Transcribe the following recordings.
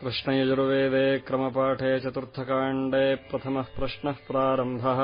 कृष्णयजुर्वेदे क्रमपाठे चतुर्थकाण्डे प्रथमः प्रश्नः प्रारम्भः।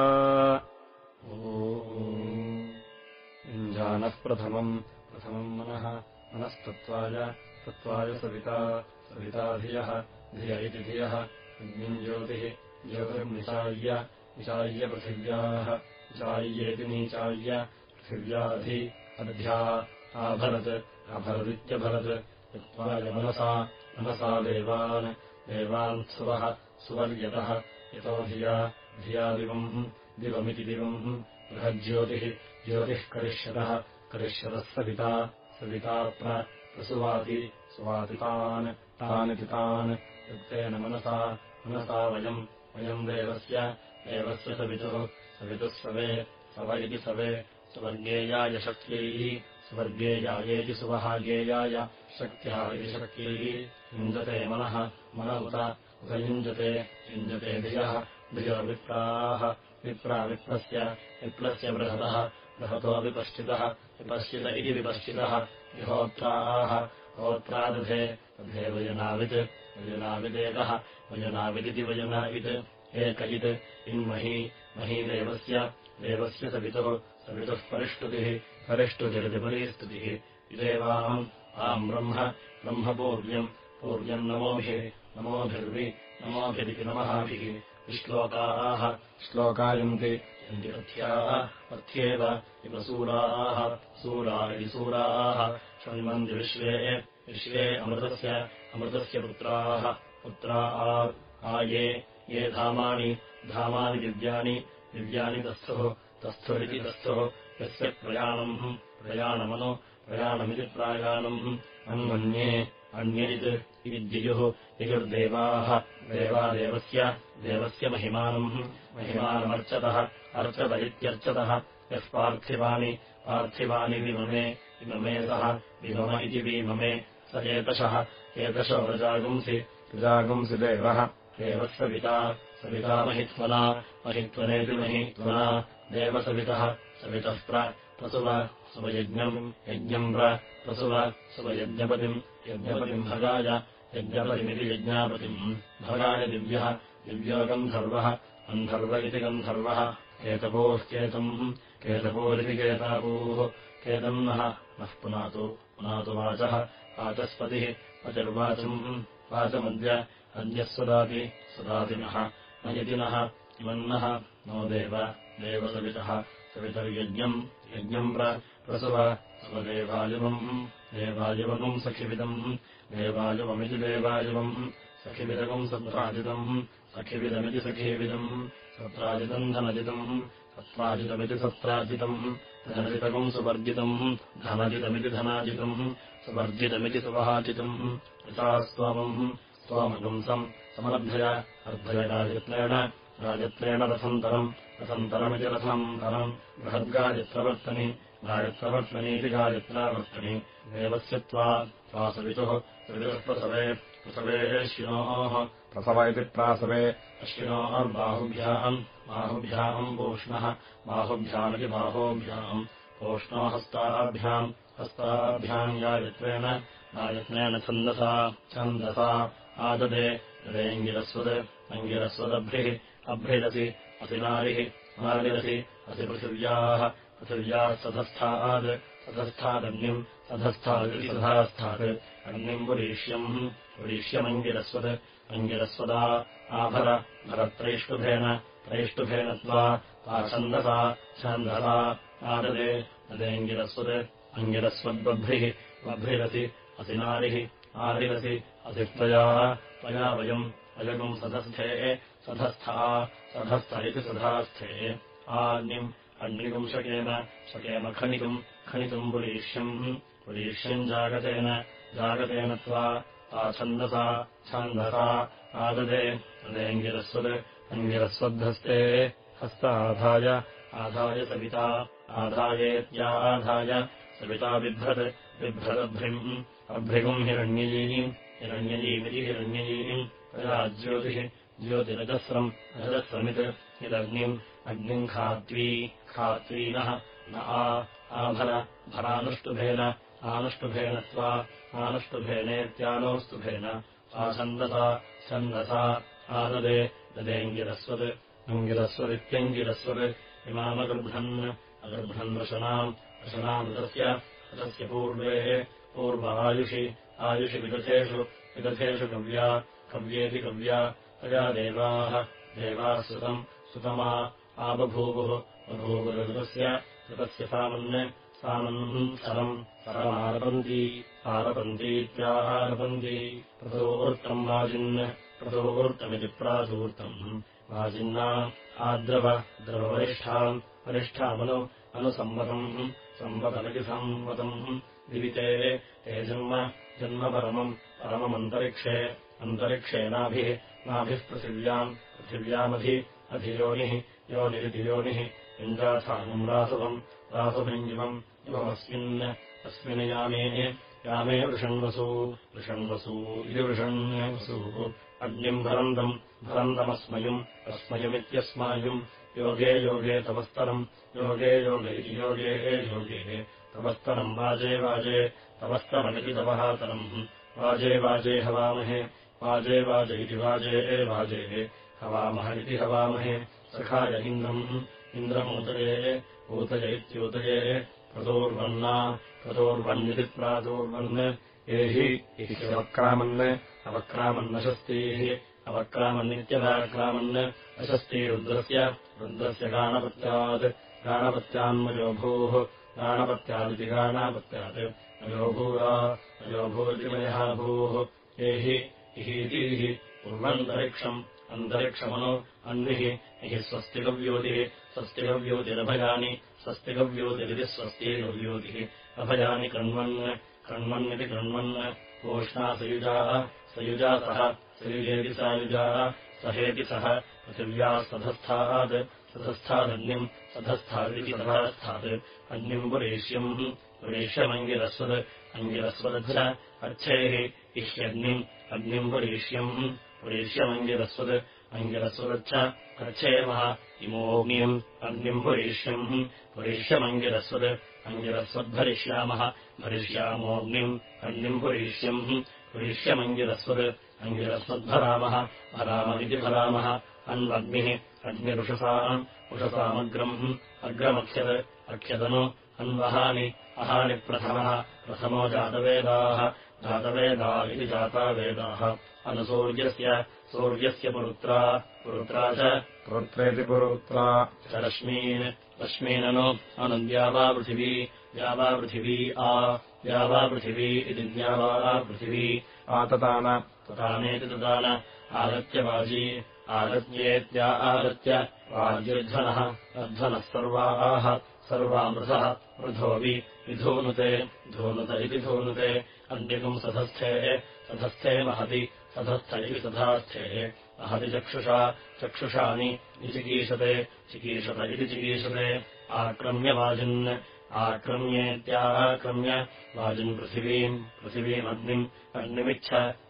इञ्जानः प्रथमम्। प्रथमम् मनः। मनस्तत्त्वाय। तत्त्वाय सविता। सविताधियः। धिय इति धियः। ज्योतिः। ज्योतिर्निचाय्य निचाय्य पृथिव्याः। निचाय्येति नीचाय्य पृथिव्याधि। अध्या। आभरत्। अभरदित्यभरत् यत्त्वाय मनसा मनसा देवान् देवान् सुवः सुवर्यतः। यतो धिया दिवम् दिवमिति दिवम्। बृहज्योतिः ज्योतिः करिष्यतः। करिष्यतः सविता सविता प्रसुवाति सुवातितान् तानिति तान्। युक्तेन मनसा मनसा वयम् वयम् देवस्य देवस्य सवितुः सवितुः सवे सव इति सवे। स्वर्गेयाय शक्त्यैः स्वर्गेयायेति सुवहागेयाय शक्त्या इति शक्त्यैः युञ्जते मनः। मन उत उत युञ्जते युञ्जते धियः। धियो विप्राः। विप्रा विप्लस्य विप्लस्य बृहतः। बृहतो विपश्चितः। विपश्चित इति विपश्चितः। विहोत्राः। होत्रादधे। तथे वयनावित्। वयनाविदेकः वयनाविदिति वयनावित् एक इत्। इन्मही। मही देवस्य देवस्य सवितुः। सवितुः परिष्टुतिः परिष्टुतिरतिपरिस्तुतिः इदेवाम् आम् ब्रह्म। ब्रह्मपूर्व्यम् पूर्व्यम् नमोभिः। नमोभिर्वि। नमोभिरिति नमहाभिः। विश्लोकाः। श्लोकायन्ति। यन्ति पथ्याः। पथ्येव। इव सूराः। सूरा इति सूराः। शृण्वन्ति विश्वे। विश्वे अमृतस्य। अमृतस्य पुत्राः। पुत्रा आ ये। ये धामानि। धामानि दिव्यानि। दिव्यानि तस्थुः। तस्थुरिति तस्थुः यस्य प्रयाणम् प्रयाणमनु प्रयाणमिति प्रायाणम्। अन्मन्ये अन्यैत् इद्युः ययुर्देवाः देवादेवस्य देवस्य महिमानम्। महिमानमर्चतः अर्चत इत्यर्चतः यः पार्थिवानि पार्थिवानि विममे इममे सः विमम इति विममे। स एतशः एतशो रजागुंसि रजागुंसि देवः। देवः सविता सविता महित्वना महित्वनेति महित्वना। देवसवितः सवितः प्रसुव सुवयज्ञम् यज्ञम् प्रसुव सुवयज्ञपतिम् यज्ञपतिम् भगाय यज्ञपतिमिति यज्ञापतिम् भगाय दिव्यः दिव्यो गन्धर्वः गन्धर्व इति गन्धर्वः केतपोः केतम् केतपोरिति केतापूः केतम् नः पुनातु पुनातु वाचः वाचस्पतिः पतिर्वाचम् वाचमद्य अद्यः स्वदाति स्वदातिनः न यति नः इमन्नः नो देव देवसवितः सवितर्यज्ञम् यज्ञम् प्रसव स्वदेवायुवम् देवायुवकम् सखिविदम् देवायुवमिति देवायुवम् सखिविदकम् सत्राजितम् सखिविदमिति सखीविदम् सत्राजितम् धनजितम् सत्राजितमिति सत्राजितम् धनजितकम् सुवर्जितम् धनजितमिति धनाजितम् सुवर्जितमिति सुवहाजितम् यथा स्तोमम् स्तोमगुंसम् समलभ्य अर्धय राजत्रेण राजत्रेण रथन्तरम् रथन्तरमिति रथन्तरम् बृहद्गायत्रवर्तनि गायत्रवर्तनीति गायत्रावर्तनि। देवस्य त्वा सवितुः सवितुः प्रसवे अश्विनोः प्रसव इति प्रासवे अश्विनोर्बाहुभ्याम् बाहुभ्याम् पूष्णः बाहुभ्यामिति बाहोभ्याम्। पूष्णो हस्ताभ्याम् हस्ताभ्याम् गायत्रेण गायत्रेण छन्दसा छन्दसा। आददे तदेङ्गिरस्वद् अङ्गिरस्वदभ्रिः अभ्रिरसि असिनारिः नारिरसि असि पृथिव्याः पृथिव्याः सधस्थाद् सधस्थादग्निम् सधस्थादिति सधास्थात्। अग्निम् पुरीष्यम् पुरीष्यमङ्गिरस्वत् अङ्गिरस्वदा आभर भरत्रैष्टुभेन त्रैष्टुभेन त्वा छन्दसा छन्दसा आददे तदेङ्गिरस्वत् अङ्गिरस्वद्बभ्रिः बभ्रिरसि असि नारिः आरिरसि असित्वया त्वया वयम् अयगुम् सधस्थेः सधस्था सधस्थ इति सधास्थे। आग्निम् अग्निकम् शकेन शकेन खनिकम् खनितुम् पुरीष्यम् पुरीष्यम् जागतेन जागतेन त्वा छन्दसा छन्दसा आददे। तदेङ्गिरस्वद् अङ्गिरस्वद्धस्ते। हस्त आधाय आधाय सविता आधायेत्या आधाय। सविता बिभ्रत् बिभ्रदभ्रिम्। अभ्रिगुम् हिरण्ययीम् हिरण्ययीमिति हिरण्ययीम् तया ज्योतिः ज्योतिरजस्रम् रजस्रमित् यदग्निम् अग्निम् खात्वी खात्वीनः न आभर भरानुष्टुभेन आनुष्टुभेन त्वा आनुष्टुभेनेत्यानोऽस्तुभेन छन्दसा छन्दसा आददे ददेङ्गिरस्वत् अङ्गिरस्वदित्यङ्गिरस्वत् इमामगर्भन् अगर्भन् वशनाम् तस्य तस्य पूर्वे पूर्व आयुषि आयुषि विदथेषु विदथेषु कव्या कव्येति कव्या तया देवाः देवाः सुतम् सुतमा आबभूवुः बभूवुरतस्य ऋतस्य सामन् सामन् सरम् सरमारपन्ती आरपन्तीत्याहारपन्ती प्रतोवृत्तम् वाजिन् प्रतोवृत्तमिति प्रासूर्तम्। वाजिन्ना आद्रव द्रववरिष्ठाम् वरिष्ठामनु अनुसम्मतम् सम्वतमिति संवतम्। दिविते ते जन्म जन्म परमम् परममन्तरिक्षे अन्तरिक्षेणाभिः नाभिः पृथिव्याम् पृथिव्यामधि अधियोनिः योनिरिधियोनिः इन्द्राथानम् रासवम् रासुभिञ्जिमम् इवमस्मिन् अस्मिन् यामे यामे वृषण्वसू वृषण्वसू इति वृषण्वसूः। अग्निम् भरन्दम् भरन्दमस्मयुम् अस्मयमित्यस्मायुम् योगे योगे तवस्तरम् योगे योगे योगे योगे तवस्तरम् वाजे वाजे तवस्तरमिति तवहातरम्। वाजे वाजे हवामहे वाजे वाज इति वाजे वाजे हवामः इति हवामहे सखाय इन्द्रम्। इन्द्रमूतये ऊतय इत्यूतये प्रतोर्वन्ना प्रतोर्वन्निति प्रातोर्वन्। एहि इति अवक्रामन्। अवक्रामन्नशस्तीः अवक्रामन्नित्यवाक्रामन् अशस्तीरुद्रस्य रुद्रस्य गाणपत्यात्। गाणपत्यान्मयोभूः गाणपत्यादिति गाणापत्यात्। अयोभूरा अयोभूरिमयः भूः। एहि इहीतिः उर्वन्तरिक्षम् अन्तरिक्षमनु अन्विः इहि स्वस्तिकव्योतिः स्वस्तिकव्योतिरभयानि स्वस्तिकव्योतिरिति स्वस्तिकव्योतिः। अभयानि कृण्वन् कृण्वन्निति कृण्वन्। ओष्णासयुजाः सयुजा सः सयुजेति सायुजाः सहेति सः पृथिव्याः सधस्थात् सधस्थादग्निम् सधस्थादिति सधास्थात् अग्निम् पुरेष्यम् पुरेष्यमङ्गिरस्वद्। अङ्गिरस्वदच्छ अच्छेः इह्यग्निम् अग्निम् पुरेष्यम्। पुरेष्यमङ्गिरस्वद् अङ्गिरस्वदच्छ अच्छेमः इमोऽग्निम् अग्निम् पुरेष्यम्। पुरेष्यमङ्गिरस्वद् अङ्गिरस्वद्भरिष्यामः भरिष्यामोऽग्निम् अग्निम् पुरेष्यम्। पुरेष्यमङ्गिरस्वद् अङ्गिरस्वद्भरामः भराममिति भरामः। अन्वग्निः अग्निरुषसाम् उषसामग्रम् अग्रमख्यत् अख्यदनु अन्वहानि। अहानि प्रथमः। प्रथमो जातवेदाः जातवेदा इति जातावेदाः। अनुसूर्यस्य सूर्यस्य पुरुत्रा पुरुत्रा च पुरुत्रेति पुरुत्रा। च रश्मीन् रश्मीननु अनुद्यावापृथिवी द्यावापृथिवी आ द्यावापृथिवी इति द्यावापृथिवी आततान ततानेति ततान। आगत्यवाजी आगत्येत्या आगत्य वाज्यध्वनः अध्वनः सर्वाः सर्वामृथः वृथोऽपि विधूनुते धूनुत इति धूनुते अन्यकम् सधस्थे सधस्थे महति सधस्थ इति सधास्थे। महति चक्षुषा चक्षुषानि चिकीषते चिकीषत इति चिकीषते। आक्रम्येत्याक्रम्य वाजिन् पृथिवीम् पृथिवीमग्निम् अग्निमिच्छ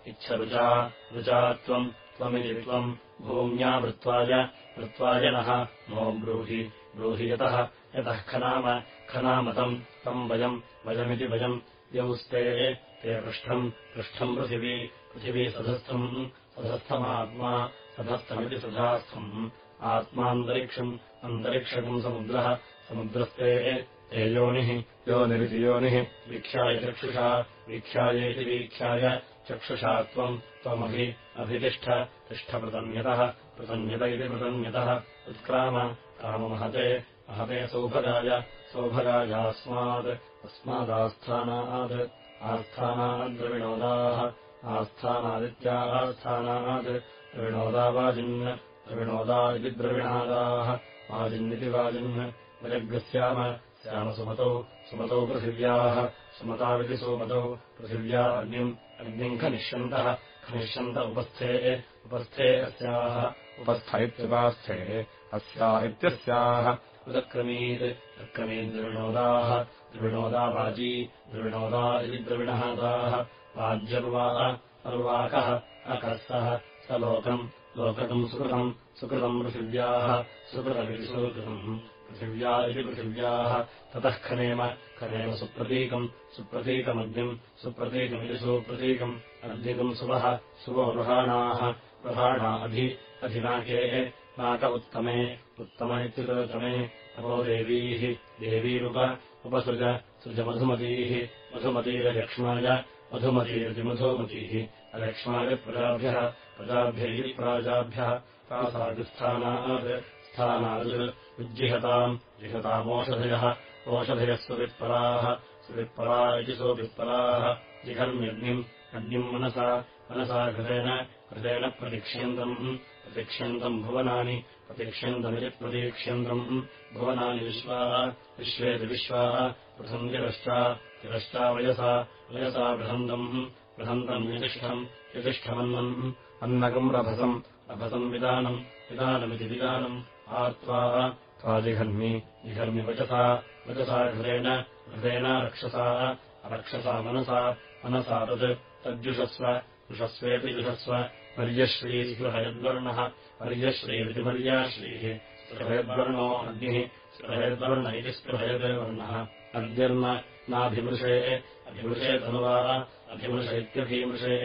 इच्छ रुचा त्वम् त्वमिति त्वम् भूम्या वृत्वाय वृत्वाय नः नो ब्रूहि ब्रूहि यतः यतः खनाम खनामतम् तम् वयम् वयमिति वयम् यौस्ते ते पृष्ठम् पृष्ठम् पृथिवी पृथिवी सधस्थम् सधस्थमात्मा सधस्थमिति सधास्थम् आत्मान्तरिक्षम् अन्तरिक्षकम् समुद्रः समुद्रस्ते ते योनिः योनिरिति योनिः वीक्षाय चक्षुषा वीक्षायेति वीक्षाय चक्षुषा त्वम् त्वमभि अभितिष्ठ तिष्ठपृतन्यतः पृतन्यत इति पृतन्यतः उत्क्राम काममहते महते सौभगाय सौभगायास्मात् अस्मादास्थानात् आस्थानाद्रविणोदाः आस्थानादित्यास्थानात् द्रविणोदावाजिन् द्रविणोदा इति द्रविणादाः वाजिन्निति वाजिन् विजग्रस्याम स्याम सुमतौ सुमतौ पृथिव्याः सुमताविति सुमतौ पृथिव्या अग्निम् अग्निम् खनिष्यन्तः खनिष्यन्त उपस्थे उपस्थे अस्याः उपस्थ इत्युपास्थे अस्या इत्यस्याः उदक्रमीत् अक्रमीद्रविणोदाः द्रविणोदा वाजी द्रविणोदा इति द्रविणहादाः वाज्यर्वा अर्वाकः अकः सः स लोकम् लोककम् सुकृतम् सुकृतम् पृथिव्याः सुकृतमिति सुकृतम् पृथिव्या इति पृथिव्याः ततः खनेम खनेम सुप्रतीकम् सुप्रतीकमग्निम् सुप्रतीकमिति सुप्रतीकम् अग्निकम् सुवः रुहाणाः रुहाणा अधि अधिनाकेः नाक उत्तमे उत्तम इत्युतमे तपो देवीः देवीरुप उपसृज सृजमधुमतीः मधुमतीरलक्ष्माय मधुमतीरतिमधुमतीः अलक्ष्माय प्रजाभ्यः प्रजाभ्यैः प्राजाभ्यः तासादिस्थानात् स्थानात् उज्जिहताम् जिहतामोषधयः ओषधयः सुवित्पराः सुवित्परा इति सोऽवित्पराः जिघर्म्यग्निम् अग्निम् मनसा मनसा घृतेन घृतेन प्रतीक्ष्यन्तम् प्रतीक्ष्यन्तम् भुवनानि प्रतीक्ष्यन्तमिति प्रतीक्ष्यन्तम्। भुवनानि विश्वाः विश्वेति विश्वाः पृथम् तिरश्चा वयसा वयसा बृहन्तम्। बृहन्तम् यतिष्ठम् यतिष्ठमन्नम् अन्नकम् रभसम् रभसम् विदानम् विदानमिति विदानम्। आत्वा त्वाजिघर्मि जिघर्मि वचसा वचसा घृतेन घृतेन रक्षसा रक्षसा मनसा मनसा तत् तद्युषस्व युषस्वेति जुषस्व पर्यश्रीस्पृहयद्वर्णः पर्यश्रीरिति पर्याश्रीः स्पृहयद्वर्णो अग्निः स्पृहयद्वर्ण इति स्पृहयद्वर्णः अद्यर्म नाभिमृषे अभिमृषे तनुवा अभिमृष इत्यभिमृषे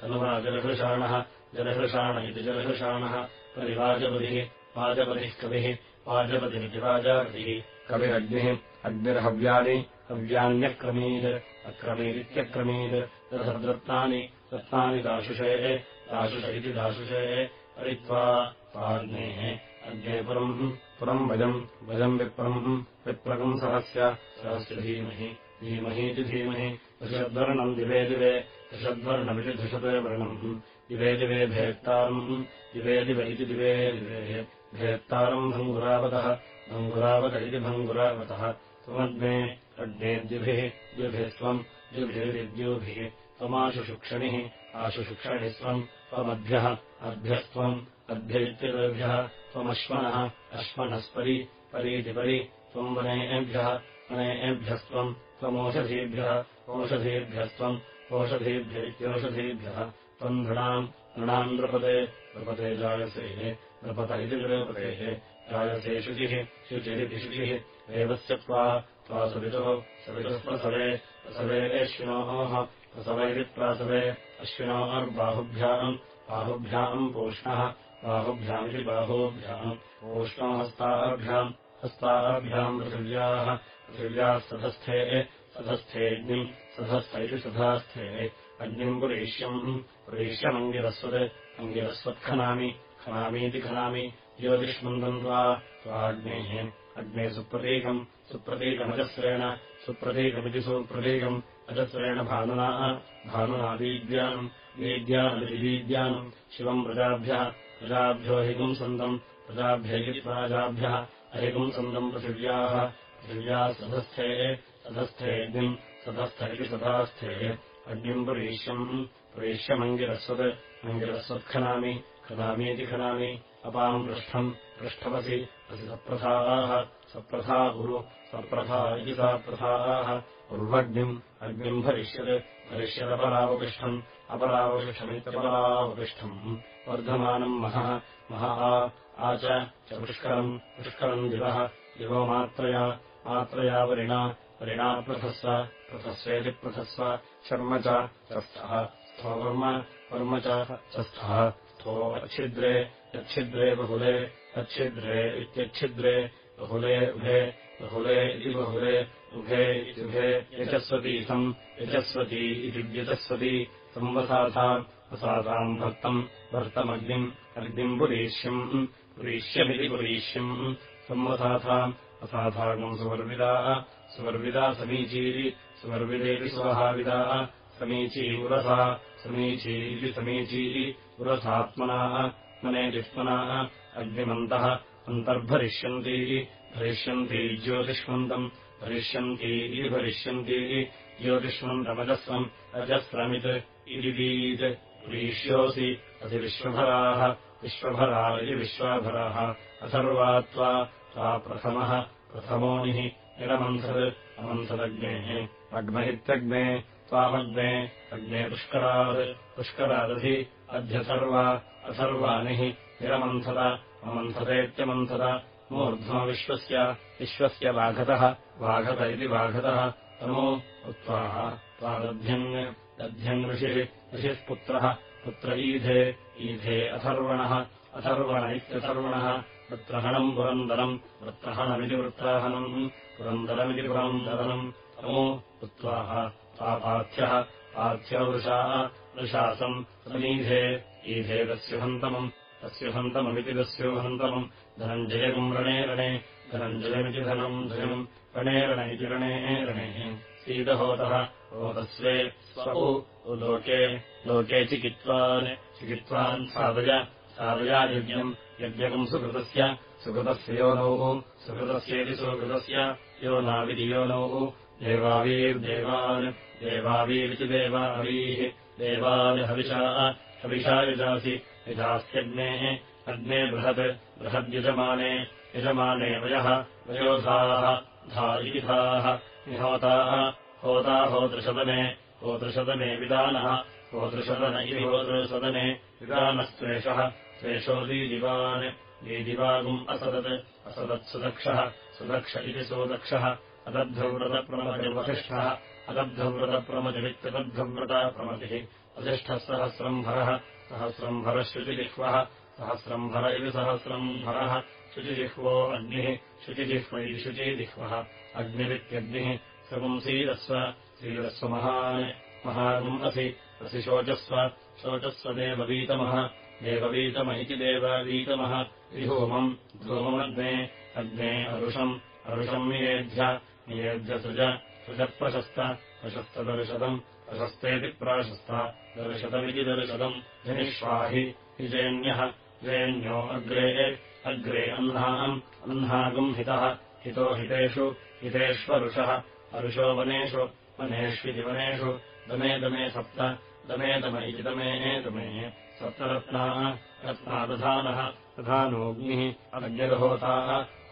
तनुवा जलहृषाणः जलहृषाण इति जलहृषाणः परिवाजपतिः वाजपतिः कविः वाजपतिरिति वाजापतिः। कविरग्निः अग्निर्हव्यानि हव्यान्यक्रमीत् अक्रमीरित्यक्रमीत् तदृत्तानि रत्नानि दाशुषेः दाशुष इति दाशुषेः परित्वा स्वाग्नेः अग्ने पुरम् पुरम् वयम् वयम् विप्रम् विप्रकम् सहस्य सहस्य धीमहि धीमहीति धीमहि। दृषद्वर्णम् दिवे दिवे दृषद्वर्णमिति धृषते वर्णम्। दिवे दिवे भेत्तारम् दिवे दिव इति दिवे दिवे। भेत्तारम् भङ्गुरावतः भङ्गुरावत इति भङ्गुरावतः। त्वमग्ने अग्ने द्विभिः द्विभिः त्वम् द्विभिरिद्योभिः त्वमाशुषुक्षणिः। आशुषुक्षणिः स्वम् त्वमभ्यः अभ्यस्त्वम् अभ्य इत्येभ्यः त्वमश्वनः अश्वनस्परि परीति परि त्वम् वनेभ्यः वनेभ्यस्त्वम् त्वमोषधीभ्यः ओषधीभ्यस्त्वम् ओषधीभ्य इत्यौषधीभ्यः त्वम् नृणाम् नृणाम् नृपते नृपते जायसे नृपत इति नृपतेः जायसे शुचिः शुचिरिति शुचिः देवस्य त्वा त्वा सवितुः सवितुः प्रसवे प्रसवेश्विनोः प्रसवैरिप्रासवे अश्विनोर्बाहुभ्याम् बाहुभ्याम् पूष्णः बाहुभ्यामिति बाहुभ्याम् पूष्णो हस्ताभ्याम् पृथिव्याः पृथिव्याः सधस्थे सधस्थेऽग्निम् सधस्थ इति सधास्थे अग्निम् पुरीष्यम् पुरीष्यमङ्गिरस्वत् अङ्गिरस्वत्खनामि खनामीति खनामि ज्योतिष्मन्दम् त्वा त्वाग्नेः अग्ने सुप्रतीकम् सुप्रतीकमजस्रेण सुप्रतीकमिति सुप्रतीकम् अजस्रेण भानुना भानुना वीद्यानम् वीद्यानमिति वीद्यानम् शिवम् प्रजाभ्यः प्रजाभ्यो हिपुंसन्दम् प्रजाभ्यैति प्राजाभ्यः अहिपुंसन्दम् पृथिव्याः। पृथिव्याः सधस्थे सधस्थेऽग्निम् सधस्थ इति सधास्थेः अग्निम् पुरीष्यम् पुरीष्यमङ्गिरस्वत् अङ्गिरस्वत्खनामि खनामीति खनामि अपाम् पृष्ठम् पृष्ठवसि असि सप्रथाः सप्रथा गुरु सप्रथा इति सा प्रथाः उर्वग्निम् अग्निम् भरिष्यत् भरिष्यदपरावपिष्ठम् अपरावपिष्ठमित्यपरावपिष्ठम्। वर्धमानम् महः महः च पुष्करम् पुष्करम् दिवः दिवो मात्रया मात्रया वरिणा वरिणा पृथस्व पृथस्वेति पृथस्व शर्म च स्तः स्थो वर्म वर्म च स्तः स्थो अच्छिद्रे बहुले अच्छिद्रे इत्यच्छिद्रे बहुले उभे बहुले इति बहुले उभे इत्युभे यचस्वतीथम् यचस्वती इति व्यचस्वती संवसाथाम् वसाताम् भर्तम् भर्तमग्निम् अग्निम् पुरीष्यम् पुरीष्यमिति पुरीष्यम् संवसाथाम् असाधागम् सुवर्विदाः सुवर्विदा समीचीरि सुवर्विदेति स्वहाविदाः समीची उरसा समीचीति समीचीरि उरसात्मनाः मने जिह्मनाः अग्निमन्तः अन्तर्भरिष्यन्ती भरिष्यन्ती ज्योतिष्मन्तम् भरिष्यन्ती इति भरिष्यन्ती ज्योतिष्मन्तमजस्रम् अजस्रमित् इदिवीत् पुरीष्योऽसि असि विश्वभराः विश्वभरा इति विश्वाभराः अथर्वा त्वा प्रथमः प्रथमोनिः निरमन्थद् अमन्थदग्नेः अग्महित्यग्ने त्वामग्ने अग्ने पुष्करात् पुष्करादधि अध्यथर्वा अथर्वानिः निरमन्थद अमन्थदेत्यमन्थद मूर्ध्वविश्वस्य विश्वस्य वाघतः वाघत इति वाघतः तमो उत्त्वाः त्वादध्यङ् दध्यङ् ऋषिः ऋषिः पुत्रः पुत्र ईधे ईधे अथर्वणः अथर्वण इत्यथर्वणः वृत्रहणम् पुरन्दरम् वृत्रहणमिति वृत्राहणम् पुरन्दरमिति पुरन्दरम् तमो उत्त्वाः त्वापार्थ्यः पार्थ्यवृषाः वृषासम् तमीधे ईधे दस्युहन्तमम् तस्युहन्तममिति दस्योहन्तमम् धनञ्जयम् रणे रणे धनञ्जयमिति धनम् जयम् रणे रण इति रणे रणे। सीदहोतः होतस्वे स्वौ लोके लोके चिकित्वान् चिकित्वान् साधय साधयायज्ञम् यज्ञकम् सुकृतस्य सुकृतस्य योनौः सुकृतस्येति सुकृतस्य यो योनौः देवावीर्देवान् देवावीरिति देवावीः देवान् हविषा यजासि यजास्यग्नेः अग्ने बृहत् बृहद्यजमाने यजमाने वयः वयोधाः धा इति धाः निहोताः होता होतृशदने होतृशदने विदानः होतृशदन इति होतृसदने विदानस्त्वेषः त्वेषो दीदिवान् दीदिवागुम् असदत् असदत्सुदक्षः सुदक्ष इति सुदक्षः अदद्धव्रतप्रमतिर्वसिष्ठः अदद्धव्रतप्रमतिरित्यदद्धव्रतप्रमतिः वसिष्ठः सहस्रम्भरः सहस्रम्भरः शुचिजिह्वः सहस्रम्भर इति सहस्रम्भरः शुचिजिह्वो अग्निः शुचिजिह्व इति शुचिजिह्वः अग्निरित्यग्निः सीरस्व सीरस्व महान् असि असि शोचस्व शोचस्व देववीतमः देववीतम विहोमम् धूममग्ने अग्ने अरुषम् अरुषम् नियेध्य नियेध्यसृज सृजप्रशस्त प्रशस्तदर्शदम् प्रशस्तेति प्राशस्त दर्शदमिति दर्शदम् जनिष्वाहि हिजेन्यः जेन्यो अग्रे अग्रे अह्नाम् अह्नागुम् हितः हितो हितेषु हितेष्वरुषः। अरुषो वनेषु वनेष्विति वनेषु। दमे दमे सप्त दमे दम इति दमे दमे सप्तरत्नाः रत्नादधानः दधानोऽग्निः अग्निर्होताः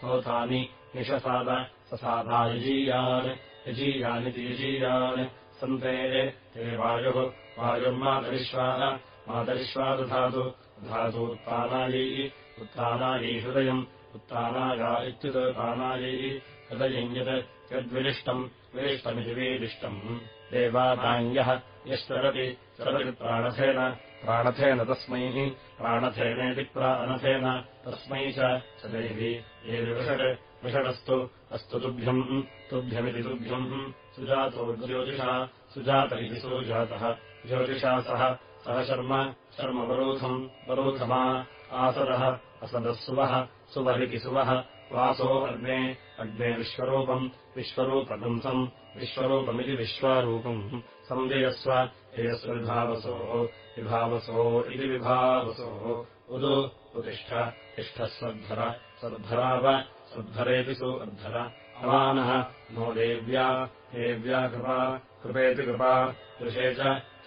होतानि निशसाद ससादा यजीयान् यजीयानिति यजीयान् सन्ते ते वायुः वायुर्मातरिश्वाः मातरिश्वा दधातु। दधातु उत्तानायै हृदयम् उत्तानाया इत्युत्तानायै हृदयम् यत् यद्विरिष्टम् विरिष्टमिति वीरिष्टम् देवाताङ्ग्यः यश्चरति चरति प्राणथेन। तस्मै प्राणथेनेति प्राणथेन तस्मै च। देवी ये विषट् विषडस्तु अस्तु तुभ्यम् तुभ्यमिति तुभ्यम्। सुजातो ज्योतिषा सुजात इति सुजातः। ज्योतिषा सह सह शर्म शर्म वरोधम् आसदः असदः सुवः सुवरिति सुवः। वासो अग्ने अग्ने विश्वरूपम् विश्वरूपपुंसम् विश्वरूपमिति विश्वारूपम्। संजयस्व जयस्व विभावसोः विभावसो इति विभावसोः। उदु उतिष्ठ तिष्ठः स्वद्धर स्वद्धराव स्वद्धरेति सु अर्धर अमानः। नो देव्या। देव्या कृपा। कृपेति कृपा। दृशे च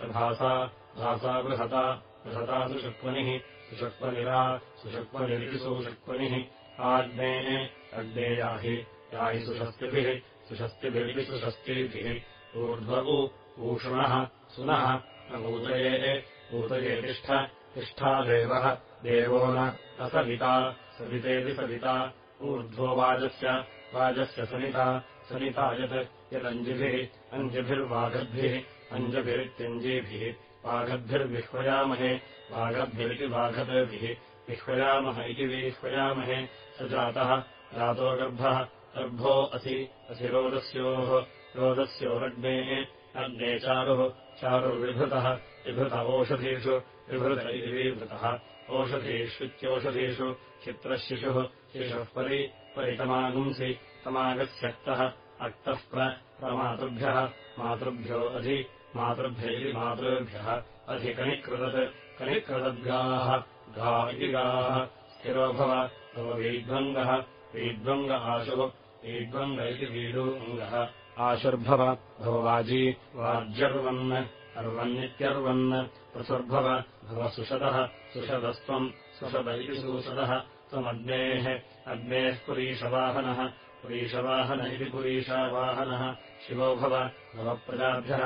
भासा भासा बृहता। बृहता सुषक्वनिः। सुषक्वनिरा। सुषक्वनिरिति सुषक्वनिः। आग्नेः अग्ने याहि। सुषस्तिभिः। सुषस्तिभिरिति सुषस्तिभिः। ऊर्ध्वौ ऊष्णः। सुनः। न ऊतये ऊतये तिष्ठ। तिष्ठा देवः। देवो न सविता। सवितेति सविता ऊर्ध्वो वाजस्य सनिता सनिता यत् यदञ्जिभिः अञ्जिभिर्वाघद्भिः अञ्जभिरित्यञ्जीभिः वाघद्भिर्विह्वयामहे वाघद्भिरिति वाघद्भिः विह्वयामः इति विह्वयामहे स जातः जातो गर्भः असि असि रोदस्योः रोदस्योरग्नेः अग्ने चारुः चारुर्विभृतः विभृत ओषधीषु विभृत इति विभृतः ओषधीष्वित्यौषधीषु चित्रशिशुः शिशुः परि परितमागुंसि तमागस्यक्तः अक्तः प्रमातृभ्यः मातृभ्यो अधि मातृभ्यैति मातृभ्यः अधिकनिकृदत् कनिकृदद्गाः गा इति गाः स्थिरो भव भव वीद्वङ्गः वीद्वङ्ग आशुः वीद्वङ्ग इति वीडूङ्गः आशुर्भव भववाजी वाज्यर्वन् अर्वन्नित्यर्वन् प्रसुर्भव भव सुषदः सुषदस्त्वम् सुषद इति सुषदः त्वमग्नेः अग्नेः पुरीशवाहनः पुरीशवाहन इति पुरीशावाहनः शिवो भव भव प्रजाभ्यः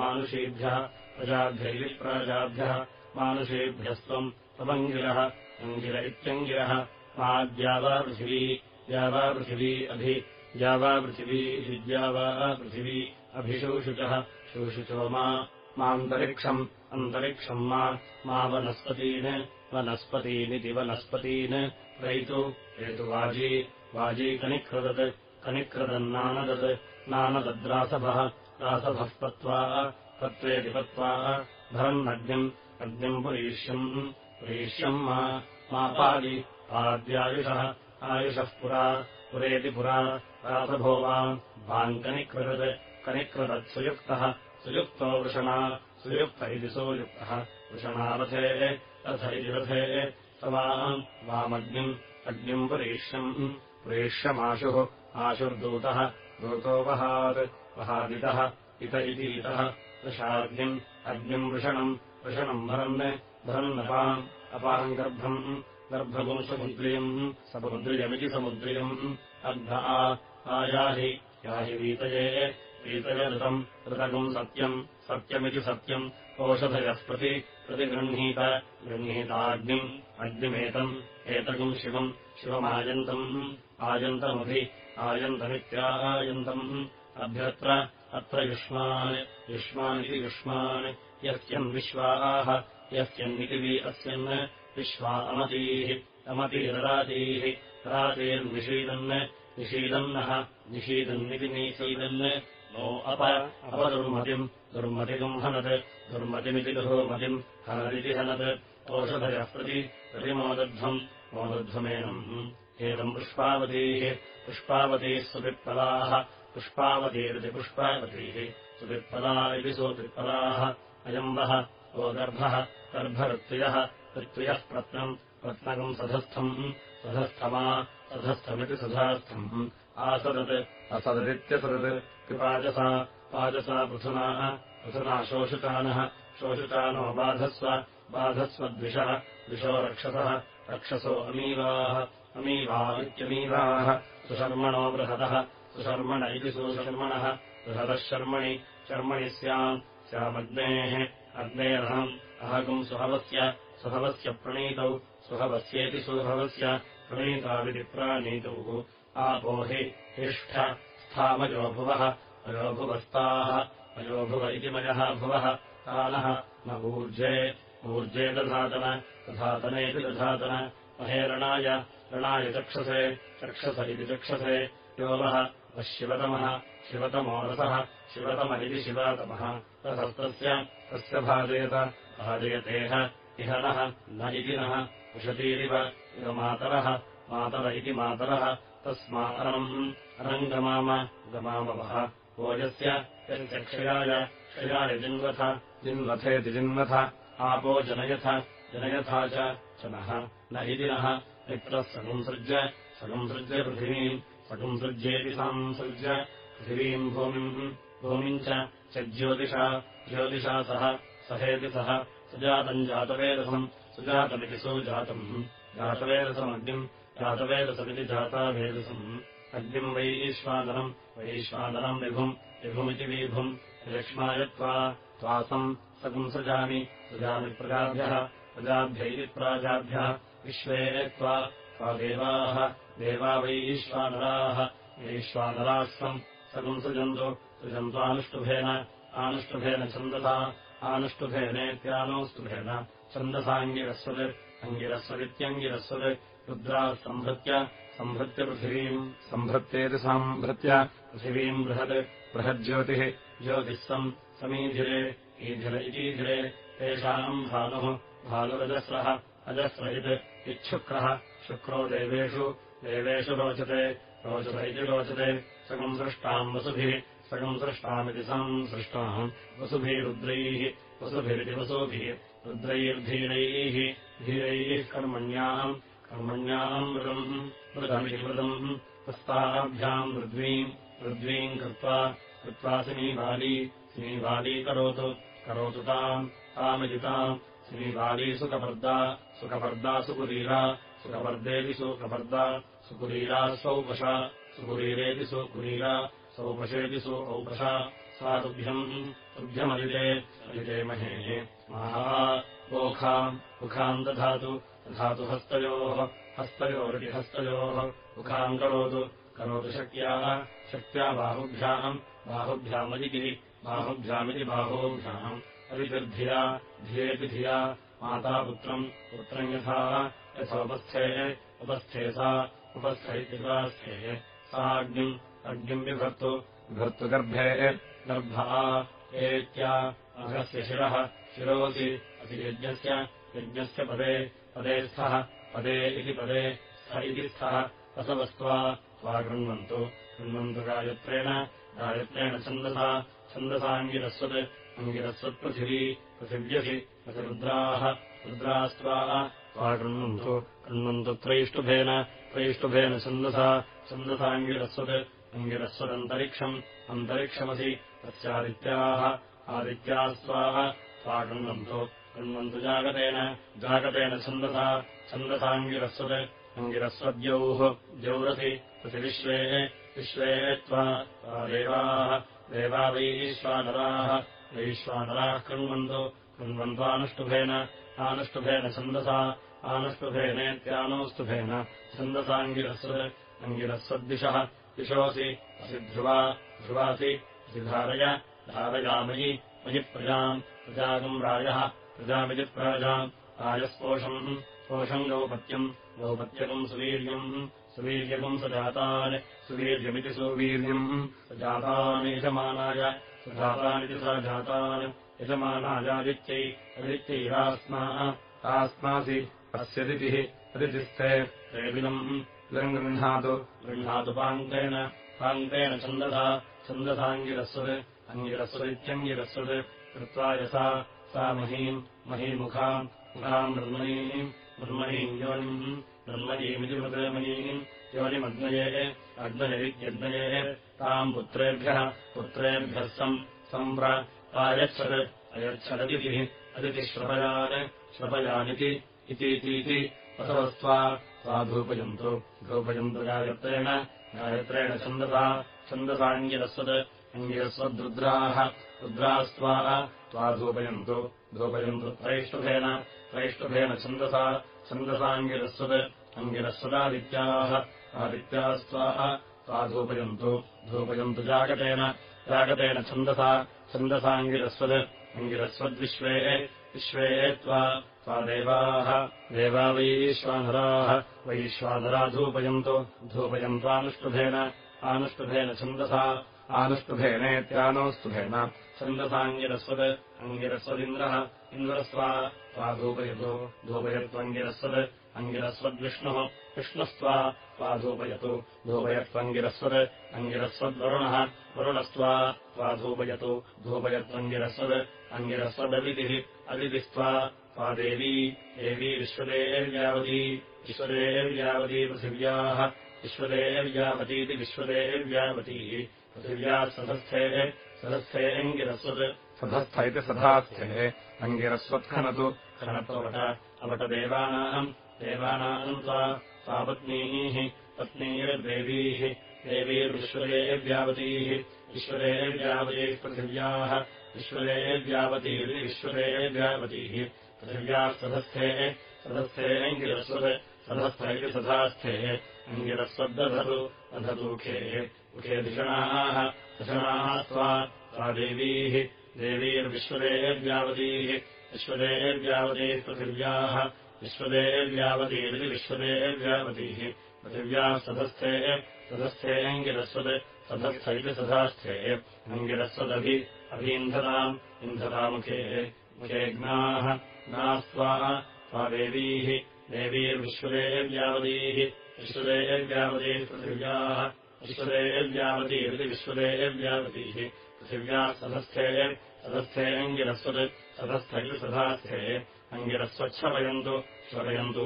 मानुषीभ्यः प्रजाभ्यैः प्राजाभ्यः मानुषीभ्यस्त्वम् त्वमङ्गिरः अङ्गिर इत्यङ्गिरः माद्यावापृथिवी द्यावापृथिवी अभि द्यावापृथिवी द्यावापृथिवी अभिशोषुचः शोषुचो मान्तरिक्षम् अन्तरिक्षम् मा वनस्पतीन् वनस्पतीनिति वनस्पतीन्। रयितु वाजी वाजी कनिक्रदत् कनिक्रदन्नानदत् नानदद्रासभः रासभः पत्वा पत्वेति पत्वा भरन्नग्निम् अग्निम् पुरीष्यम् पुरीष्यम् मा पादि आद्यायुषः आयुषः पुरा पुरेति पुरा रासभो वाङ्कनिकृदत् कनिकृदत्सुयुक्तः सुयुक्तो वृषणा सुयुक्त इति सोयुक्तः। वृषणारथे रथ इति रथे स वाम् वामग्निम् अग्निम् पुरीष्यम्। पुरीष्यमाशुः आशुर्दूतः दूतोपहात् वहादितः इत इति इतः। वृषाग्निम् अग्निम् वृषणम् वृषणम् भरन् भरन्नपाम् अपाम् गर्भम् गर्भगुम् समुद्रियम् समुद्रियमिति समुद्रियम्। अर्ध आयाहि याहि वीतये वीतय ऋतम् ऋतगुम् सत्यम् सत्यमिति सत्यम् ओषधयः प्रति प्रतिगृह्णीत गृह्णीताग्निम् अग्निमेतम् एतगुम् शिवम् शिवमायन्तम् आयन्तमभि आयन्तमित्यायन्तम्। अभ्यत्र अत्र युष्मान् युष्मान् यस्यन् विश्वाः यस्यन्निति वि अस्यन् विश्वा अमतीः अमतिररातीः रातीर्निषीदन् निषीदन्नः निषीदन्निति निषीदन् नो अप अपदुर्मतिम् दुर्मतिगम् हनत् दुर्मतिमिति दुर्मतिम् हनदिति हनत्। ओषधयः प्रति प्रतिमोदध्वम् मोदध्वमेनम्। एतम् पुष्पावतीः पुष्पावतीः सुपिप्पलाः पुष्पावतीरिति पुष्पावतीः। सुपिप्पला इति सुपिप्पलाः अयम् वः वो गर्भः गर्भऋत्वियः ऋत्वियः प्रत्नम् प्रत्नकम् सधस्थम्। सधस्थमा सधस्थमिति सधास्थम् आसदत् असददित्यसदत्। कृपाचसा पाचसा पृथुनाः पृथुना शोषितानः शोषितानो बाधस्व बाधस्वद्विषः द्विषो रक्षसः रक्षसो अमीवाः अमीवा इत्यमीवाः सुशर्मणो बृहदः सुशर्मण इति सुशर्मणः बृहदः शर्मणि शर्मणि स्याम् स्यामग्नेः अग्नेरहम् अहगुम् सुहवस्य सुहवस्य प्रणीतौ सुहवस्येति सुहवस्य प्रणीताविति प्राणीतौ आपोहि हिष्ठ स्थामजोभुवः अयोभुवस्ताः अयोभुव इति मयः भुवः तानः न ऊर्जे। ऊर्जे दधातन दधातनेति दधातन। महेरणाय रणाय चक्षसे चक्षस इति चक्षसे। योगः शिवतमः शिवतमो रसः शिवतम इति शिवतमः। रसस्तस्य तस्य भाजयत भाजयतेह इह नः न इति नः उषतीरिव इव मातरः मातर इति मातरः तस्मारम् अनम् गमामवः। ओजस्य यस्य क्षयाय क्षयाय जिन्वथ जिन्वथेति जिन्वथ। आपो जनयथ जनयथा च नः न इति नः। मित्रः सगुंसृज्य सगुंसृज्य पृथिवीम्। सगुंसृज्येति संसृज्य पृथिवीम् भूमिम्। भूमिम् च ज्योतिषा। ज्योतिषा सह सहेति सः। सुजातम् जातवेदसम्। सुजातमिति सुजातम्। जातवेदसमग्निम् जातवेदसमिति जातावेदसम् अग्निम् वैश्वादनम् वैश्वादनम् विभुम् विभुमिति विभुम्। लक्ष्मायत्वा त्वासम् सगुंसृजामि सृजामि। प्रजाभ्यः प्रजाभ्यैति प्राजाभ्यः। विश्वे त्वा देवाः देवा वैश्वानराः। वैश्वानराः सम् सगुंसृजन्तु सृजन्त्वानुष्टुभेन आनुष्टुभेन छन्दसा आनुष्टुभेनेत्यानोऽस्तुभेन छन्दसाङ्गिरस्वत् अङ्गिरस्वदित्यङ्गिरस्वत् रुद्राः सम्भृत्य सम्भृत्य पृथिवीम् सम्भृत्येति सम्भृत्य पृथिवीम् बृहत् बृहज्योतिः ज्योतिः सम् समीधिरे ईधिर इतीधिरे तेषाम् भानुः भानुरजस्रः अजस्रयित् इच्छुक्रः शुक्रो देवेषु देवेषु रोचते रोचत इति रोचते सगम् सृष्टाम् वसुभिः सगम् सृष्टामिति संसृष्टाम् वसुभिरुद्रैः वसुभिरिति वसुभिः रुद्रैर्धीरैः धीरैः कर्मण्याम् कर्मण्याम् मृदम् मृदमिति मृदम् हस्ताभ्याम् मृद्वीम् मृद्वीम् कृत्वा कृत्वा सिनीबाली सिनीबाली करोतु करोतु ताम् तामिति ताम् श्रीबाली सुखपर्दा सुखपर्दा सुकुरीरा सुखपर्देति सुखपर्दा सुकुरीरा सौपशा सुकुरीरेति सुकुरीरा सौपशेति सु औपशा सा तुभ्यम् तुभ्यमलिते अलिते महेः महा ओखाम् मुखाम् दधातु दधातु हस्तयोः हस्तयोरिहस्तयोः मुखाम् करोतु करोतु शक्याः शक्त्या बाहुभ्याम् बाहुभ्यामदिति बाहुभ्यामिति बाहोभ्याम्। अविदर्धिया धियेति धिया मातापुत्रम् पुत्रम् यथा यथोपस्थेः उपस्थे सा उपस्थैत्युपास्थेः सा अग्निम् अग्निम् बिभर्तु बिभर्तुगर्भे गर्भा एत्या अघस्य शिरः शिरोऽसि असि यज्ञस्य यज्ञस्य पदे पदे स्थः पदे इति पदे स्थ इति स्थः। असवस्त्वा त्वा गृह्णन्तु। गृह्णन्तु गायत्रेण गायत्रेण छन्दसा छन्दसाङ्गिरस्वत् अङ्गिरस्वत्पृथिवी पृथिव्यसि रुद्राः रुद्रास्त्वा त्वा गृह्णन्तु। गृह्णन्तु त्रैष्टुभेन त्रैष्टुभेन छन्दसा छन्दसाङ्गिरस्वत् अङ्गिरस्वदन्तरिक्षम् अन्तरिक्षमसि तस्यादित्याः आदित्या स्वाः सा गृह्णन्तु गृह्णन्तु जागतेन जागतेन छन्दसा छन्दसाङ्गिरस्वत् अङ्गिरस्वद्यौः द्यौरसि प्रतिविश्वे विश्वे त्वा देवाः देवा वैश्वानराः वैश्वानराः कृण्वन्तु कृण्वन्त्वानुष्टुभेन आनुष्टुभेन छन्दसा आनुष्टुभेनेत्यानोस्तुभेन छन्दसाङ्गिरस्वत् अङ्गिरस्वद्दिशः दिशोऽसि असि ध्रुवा ध्रुवासि धारय धारयामयि मयि प्रजाम् प्रजागम् राजः प्रजामिति प्राजाम् राजस्पोषम् पोषम् गौपत्यम् गौपत्यकम् सुवीर्यम् सुवीर्यकम् सजातान् सुवीर्यमिति सुवीर्यम् सजातान् यजमानाय सजातानिति स जातान् यजमानायादित्यै अदित्यैरास्मा आस्मासि अस्य दितिः अदितिस्थे रेबिलम् इदम् गृह्णातु गृह्णातु पाङ्केन पाङ्केन छन्दसा छन्दसाङ्गिरस्वत् अङ्गिरस्वदित्यङ्गिरस्वत् कृत्वा यसा सा महीम् महीमुखाम् मुखाम् निर्मणीम् निर्मणीम् योनिम् निर्मयीमिति मृतमयीम् योनिमग्नये अग्नयैत्यग्नये ताम् पुत्रेभ्यः पुत्रेभ्यः सम् सम्प्रयच्छत् अयच्छदतिथिः अतिथिश्रपयान् श्रपयानिति इतीतीति असवस्त्वा सा धूपयन्तु धूपयन्तु गायत्रेण छन्दसा छन्दसाङ्गिरस्वत् अङ्गिरस्वद्रुद्राः रुद्रास्त्वा त्वा धूपयन्तु धूपयन्तु त्रैष्टुभेन त्रैष्टुभेन छन्दसा छन्दसाङ्गिरस्वत् अङ्गिरस्वदादित्याः आदित्यास्त्वा त्वा धूपयन्तु धूपयन्तु जागतेन जागतेन छन्दसा विश्वे त्वा त्वा देवाः देवा वैश्वानराः वैश्वानरा धूपयन्तु धूपयन्त्वानुष्टुभेन आनुष्टुभेन छन्दसा आनुष्टुभेनेत्यानोस्तुभेन छन्दसाङ्गिरस्वत् अङ्गिरस्वदिन्द्रः इन्द्रस्वा त्वा धूपयतु धूपयत्वङ्गिरस्वत् अङ्गिरस्वद्विष्णुः विष्णुस्त्वा त्वा धूपयतु धूपयत्वङ्गिरस्वत् अङ्गिरस्वद्वरुणः वरुणस्त्वा त्वा धूपयतु धूपयत्वङ्गिरस्वत् अङ्गिरस्वददितिः अदितिस्त्वा त्वा देवी देवी विश्वदेव्यावती विश्वदेव्यावती पृथिव्याः विश्वदेव्यावतीति विश्वदेव्यावतीः पृथिव्याः सधस्थेः सदस्थे अङ्गिरस्वत्। सधस्थ इति सधास्थेः अङ्गिरस्वत्खनतु। खनत्ववट अवटदेवानाम् देवानाम् त्वा स्वापत्नीः पत्नीर्देवीः देवीर्विश्वदेव्यावतीः विश्वदेव्यावतीः पृथिव्याः विश्वदेव्यावतीर् विश्वदेव्यावतीः। पृथिव्याः सधस्थेः सदस्थे अङ्गिरस्वत् सधस्थ इति सधास्थेः अङ्गिरस्वद्दधतु अधतुखेः मुखे धिषणाः धिषणाः त्वा सा देवीः देवीर्विश्वदेव्यावतीः विश्वदेव्यावतीः पृथिव्याः विश्वदेव्यावतीरिति विश्वदेव्यावतीः पृथिव्याः सधस्थे सदस्थे अङ्गिरस्वत् सधस्थ इति सधास्थे अङ्गिरस्वदभि अभीन्धताम् इन्धतामुखे मुखेऽग्नाः नास्त्वा सा देवीः देवीर्विश्वदेव्यावतीः विश्वदेव्यावतीः पृथिव्याः विश्वदेव्यावतीरिति विश्वदेव्यावतीः पृथिव्याः सधस्थे सदस्थे अङ्गिरस्वत् सदस्थ इति सधास्थे अङ्गिरस्वच्छपयन्तु श्वपयन्तु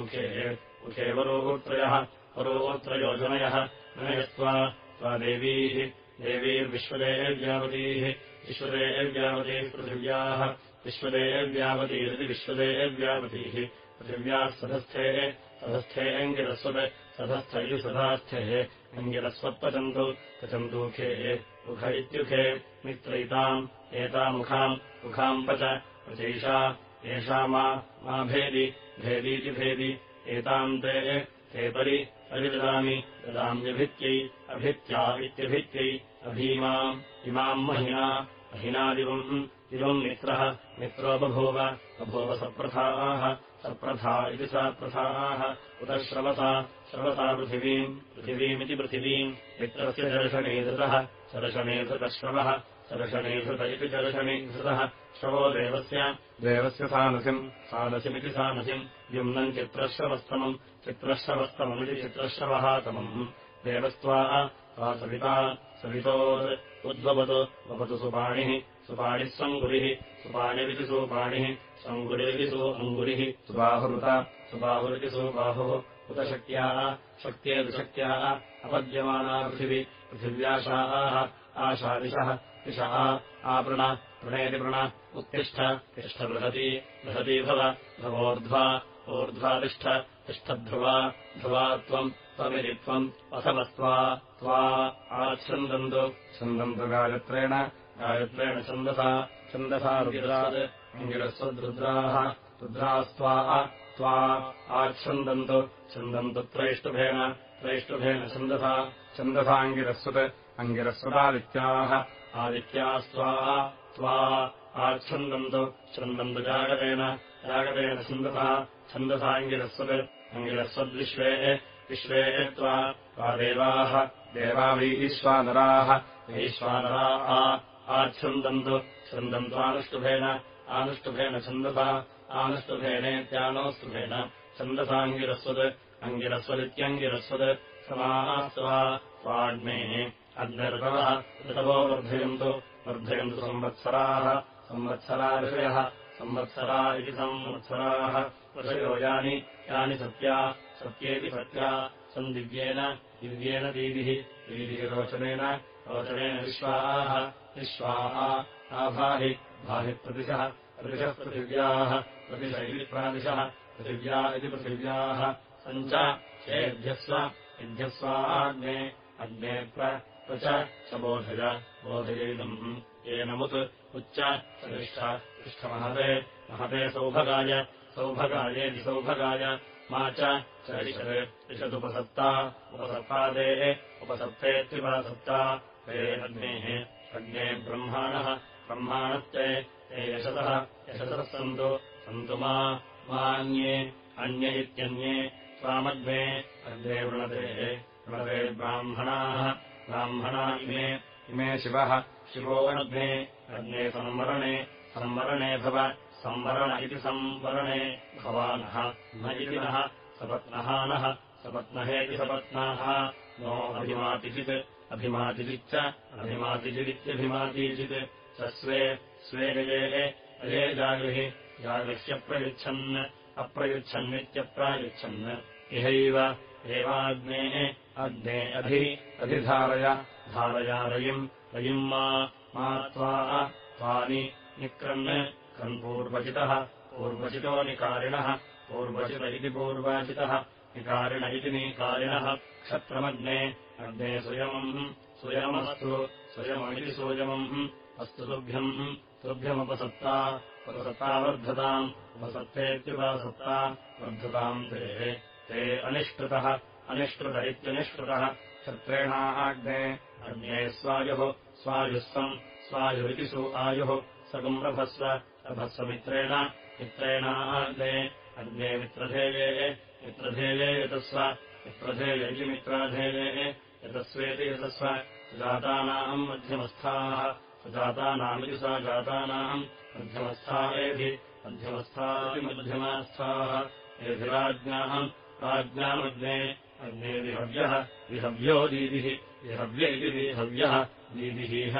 उखे। वरोत्रयः वरोत्रयोजनयः नयस्त्वा त्वा देवीः देवीर्विश्वदेव्यावतीः विश्वदेव्यावतीः पृथिव्याः विश्वदेव्यावतीरिति विश्वदेव्यावतीः पृथिव्याः सधस्थे सधस्थे अङ्गिरस्वत् सधस्थ इति सधास्थेः। अङ्गिरस्वत्पचन्तु पचन्तूखे मुख इत्युखे। मित्रैताम् एतामुखाम् मुखाम् पच प्रचैषा एषा मा भेदि भेदीति भेदि। एताम् ते ते परि परिददामि ददाम्यभित्यै अभित्या इत्यभित्यै। अभीमाम् इमाम् महिना महिनादिवम् दिवम् मित्रः। मित्रो बभूव। बभूव सप्रथाः। सप्रथा इति सा प्रथाः। उत श्रवसा। पृथिवीम्। पृथिवीमिति पृथिवीम्। मित्रस्य दर्शनेधृतः सरशनेधृतश्रवः सरशनेधृत इति दर्शनेधृतः श्रवो देवस्य। देवस्य सानसिम्। सानसिमिति सानसिम्। द्युम्नम् चित्रश्रवस्तमम्। चित्रश्रवस्तममिति चित्रश्रवहातमम्। देवस्त्वा सा सविता। सवितोत् उद्भवतु भवतु सुपाणिः सुपाणिः सङ्गुरिः सुपाणिरिति सुपाणिः सङ्गुरिरिति सु अङ्गुरिः सुबाहुरुत सुबाहुरिति सुबाहुः उत शक्त्याः शक्त्येतुशक्त्याः अपद्यमाना पृथिवी पृथिव्याशाः आशादिशः दिशः आपृण प्रणेति प्रण उत्तिष्ठ तिष्ठ बृहती बृहती भव भवोर्ध्वा ऊर्ध्वातिष्ठ तिष्ठध्रुवा ध्रुवा त्वम् त्वमिति त्वम् अथवस्त्वा त्वा आच्छन्दन्तु छन्दन्तु गायत्रेण गायत्रेण छन्दसा छन्दसा रुद्रात् अङ्गिरस्वद्रुद्राः रुद्रास्त्वा त्वा आच्छन्दन्तु छन्दन्तु त्रैष्टुभेन त्रैष्टुभेन छन्दसा छन्दसाङ्गिरस्वत् अङ्गिरस्वदादित्याः आदित्यास्त्वा त्वा आच्छन्दन्तु छन्दन्तु जागतेन जागतेन छन्दसा छन्दसाङ्गिरस्वत् अङ्गिरस्वद्विश्वे विश्वे त्वा देवाः देवा वैश्वानराः वैश्वानरा आच्छन्दन्तु। छन्दन्त्वानुष्टुभेन आनुष्टुभेन छन्दसा आनुष्टुभेनेत्यानोऽस्तुभेन। छन्दसाङ्गिरस्वत् अङ्गिरस्वदित्यङ्गिरस्वत् समास्वा स्वाग्नेः अग्निर्तवः ऋतवो वर्धयन्तु। वर्धयन्तु संवत्सराः। संवत्सरा ऋषयः संवत्सरा इति संवत्सराः। ऋषयो यानि यानि सत्या सत्येति सत्या। सन्दिव्येन दिव्येन दीदिः दीदिः रोचनेन रोचनेन विश्वाः विश्वाः आभाहि भाहि प्रतिशः प्रतिशः पृथिव्याः प्रतिश इति प्रादिशः पृथिव्या इति पृथिव्याः सञ्च चेभ्यस्व युभ्यस्वाग्ने अग्ने प्रच च बोधय बोधयैदम्। येनमुत् उच्च सतिष्ठ तिष्ठमहते महते सौभगाय सौभगायेति सौभगाय मा चरिषत् ऋषदुपसत्ता उपसत्तादेः उपसत्तेत्युपसत्ता ते अग्नेः अग्ने ब्रह्माणः ब्रह्माणत्ते ते यशतः यशतः सन्तु सन्तु मान्ये अन्य इत्यन्ये त्वामग्ने अग्ने वृणतेः वृणते ब्राह्मणाः ब्राह्मणा इमे इमे शिवः शिवोऽग्ने अग्ने संवरणे संवरणे भव संवरण इति संवरणे भवानः न इति नः सपत्नः नः सपत्नहेति सपत्नाः नो अभिमातिजित् अभिमातिजिच्च अभिमातिजिदित्यभिमातिजित् स स्वे स्वे अजे जागृहि जागृह्यप्रयुच्छन् अप्रयुच्छन्नित्यप्रायुच्छन् इहैव एवाग्नेः अग्ने अधि अधिधारय धारया रयिम् रयिम् मा त्वा त्वानि निक्रन् कन्पूर्वचितः पूर्वचितो निकारिणः पूर्वचित इति पूर्वाचितः निकारिण इति निकारिणः क्षत्रमग्ने अग्ने स्वयमम् स्वयमस्तु स्वयममिति सूयमम् अस्तु तुभ्यम् तुभ्यमुपसत्ता उपसत्ता वर्धताम् उपसत्तेत्युपसत्ता वर्धताम् ते ते अनिष्कृतः अनिष्कृत इत्यनिष्कृतः क्षत्रेणाग्ने अग्ने स्वायुः स्वायुस्वम् स्वायुरिति सु आयुः सगम् रभस्व रभस्वमित्रेण मित्रेणाग्ने अग्ने मित्रधेये मित्रधेये यतस्व मित्राधेये यतस्वेति यतस्व सुजातानाम् मध्यमस्थाः सुजातानामिति सा जातानाम् मध्यवस्था एभि मध्यवस्थापि मध्यमास्थाः एभिराज्ञाम् राज्ञामग्ने अग्ने विहव्यः विहव्यो दीदिः विहव्य इति विहव्यः दीदिहीह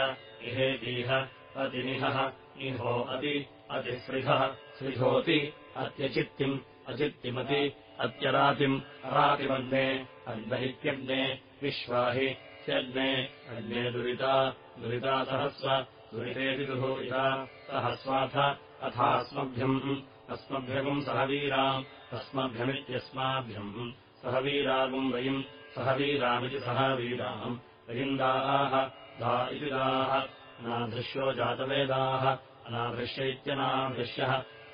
इहेतीह अतिनिहः इहो अति अतिसृघः सृघोति अत्यचित्तिम् अचित्तिमति अत्यरातिम् अरातिमग्ने अग्नहित्यग्ने विश्वाहि ह्यग्ने अग्ने दुरिता दुरिता सहस्व दुरितेति दुभूयिता सहस्वाथ अथास्मभ्यम् अस्मभ्यगुम् सह वीराम् अस्मभ्यमित्यस्माभ्यम् सह वीरागुम् वयिम् सह वीरामिति सह वीराम् वयिन्दाः दा इति दाः अनाधृश्यो जातवेदाः अनाधृश्य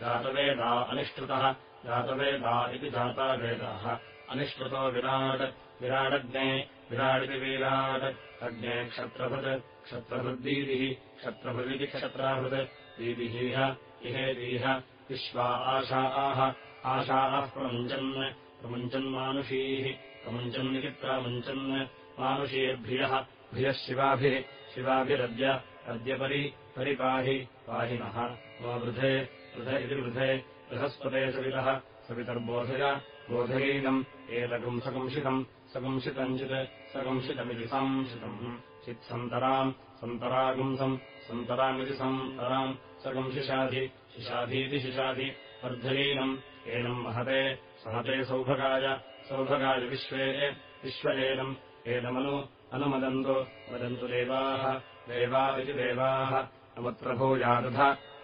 जातवेदा अनिष्कृतः जातवेदा इति जातावेदाः। अनिष्कृतो विराट् विराडग्ने विराडिति विराट् अग्ने क्षत्रभृत्। क्षत्रभृद्दीदिः क्षत्रभृदिति क्षत्राभृत्। दीदिहीह इहेदीह विश्वा आशाः आशाः प्रमुञ्चन् प्रमुञ्चन्मानुषीः प्रमुञ्चन्निति प्रामुञ्चन् मानुषीर्भियः। भियः शिवाभिः। शिवाभिरद्य। अद्यपरि परिपाहि। पाहि नः। नो वृधे वृध इति वृधे बृहस्पते सवितः सवितर्बोधय बोधयैनम् एतकम् सकंशितम् सकंशितम् चित् सकंशितमिति संशितम्। चित्सन्तराम् सन्तरागुंसम् सन्तरामिति सन्तराम् सकंशिषाधि शिशाधीति शिशाधि वर्धयैनम् एनम् महते सहते सौभगाय सौभगाय विश्वे विश्व एनम् एनमनु अनुमदन्तु वदन्तु देवाः देवा इति देवाः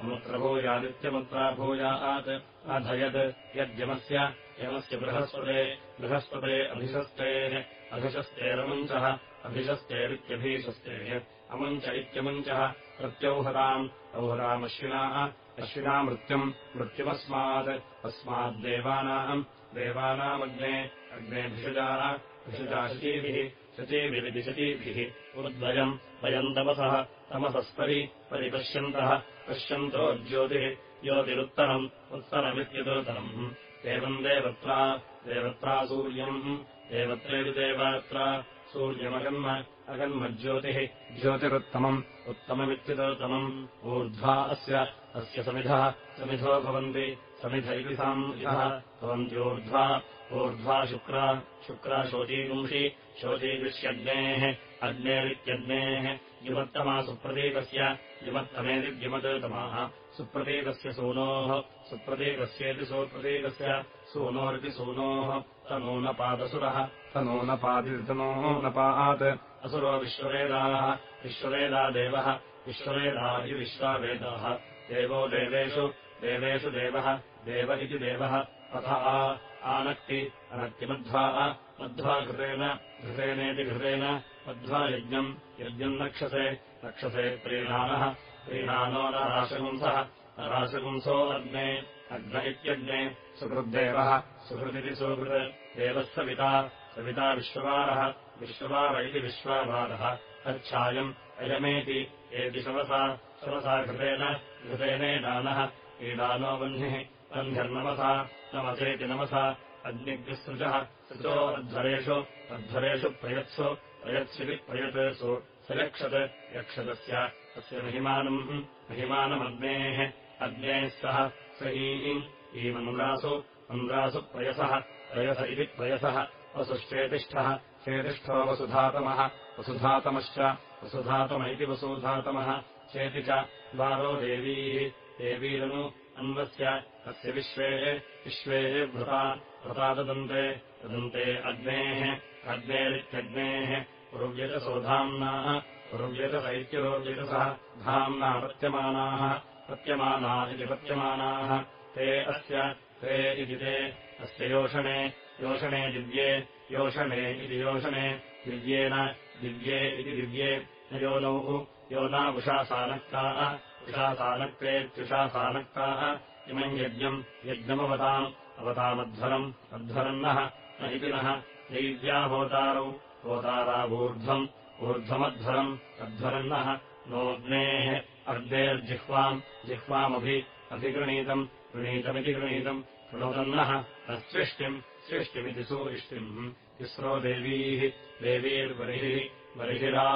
अमुत्रभूयादध अमुत्रभूयादित्यमुत्राभूयात् अधयद् यद्यमस्य यमस्य बृहस्पते बृहस्पते अभिशस्तेः अभिशस्तेरमुञ्चः अभिशस्तेरित्यभीशस्तेः अमुञ्च इत्यमुञ्चः प्रत्यौहताम् औहतामश्विनाः अश्विना मृत्युम् मृत्युमस्मात् अस्माद्देवानाम् देवानामग्ने अग्नेभिषजाः भिषजा शचीभिः शचीभिरिति शचीभिः उद्वयम् वयम् तमसः तमसस्परि परिपश्यन्तः पश्यन्तो ज्योतिः ज्योतिरुत्तरम् उत्तरमित्युदुत्तरम् एवम् देवत्रा देवत्रा सूर्यम्। देवत्रेति देवत्रा सूर्यमगन्म अगन्मज्योतिः ज्योतिरुत्तमम्। उत्तममित्युदोत्तमम् ऊर्ध्वा अस्य अस्य समिधः समिधो भवन्ति समिध इति सामिधः भवन्त्यूर्ध्वा ऊर्ध्वा शुक्रा शुक्रा शोचीगुंषि शोचीदृश्यग्नेः अग्नेरित्यग्नेः युमत्तमा सुप्रतीकस्य युमत्तमेति द्युमतमाः सुप्रतीकस्य सूनोः सुप्रतीकस्येति सुप्रतीकस्य सूनोरिति सूनोः। तनूनपादसुरः तनूनपादितनूनपात् असुरो विश्ववेदाः विश्ववेदा देवः विश्ववेदा। देवो देवेषु देवेषु देवः देव इति देवः। अथ आनक्ति अनक्तिमध्वा मध्वा घृतेन घृतेनेति घृतेन मध्वा यज्ञम् यज्ञम् नक्षसे नक्षसे प्रीणानः प्रीणानो न राशगुंसः अग्ने अग्न इत्यग्ने सुहृद्देवः सुहृदिति सुहृत् देवः सविता सविता विश्ववारः विश्ववार इति विश्वावारः तच्छायम् अयमेति एति शवसा शवसा घृतेन घृतेनेदानः ईदानो वह्निः वह्निर्नमसा नमसेति नमसा अग्निग्निःसृजः सृजो अध्वरेषु अध्वरेषु प्रयत्सु प्रयत्स्विति प्रयतेषु स यक्षत् यक्षतस्य तस्य महिमानम् महिमानमग्नेः अग्नेः सह स ईम् ईमन्द्रासु मन्द्रासु प्रयसः प्रयस इति प्रयसः वसुश्चेतिष्ठः चेतिष्ठो वसुधातमः वसुधातमश्च वसुधातम इति वसुधातमः चेति च द्वारो देवीः देवीरनु अन्वस्य अस्य विश्वे विश्वे वृता वृता ददन्ते ददन्ते अग्नेः अग्नेरित्यग्नेः पुरुव्यजसोधाम्नाः पुरुव्यजस इत्यरोव्यजसः धाम्ना प्रत्यमानाः प्रत्यमाना इति प्रत्यमानाः ते अस्य ते इति ते अस्य योषणे योषणे दिव्ये योषणे इति योषणे दिव्येन दिव्ये इति दिव्ये योनौ योना उषासानक्ताः उषासानक्तेत्युषासानक्ताः इमम् यज्ञम् यज्ञमवताम् अवतामध्वरम् अध्वरन्नः न इति नः दैव्या होतारौ होतारावूर्ध्वम् ऊर्ध्वमध्वरम् अध्वरन्नः नोऽग्नेः अर्धेर्जिह्वाम् जिह्वामभि अभिगृणीतम् गृणीतमिति गृणीतम् कृणोदन्नः न सृष्टिम् सृष्टिमिति सुवृष्टिम् तिस्रो देवीः देवीर्बर्हिः बर्हिरा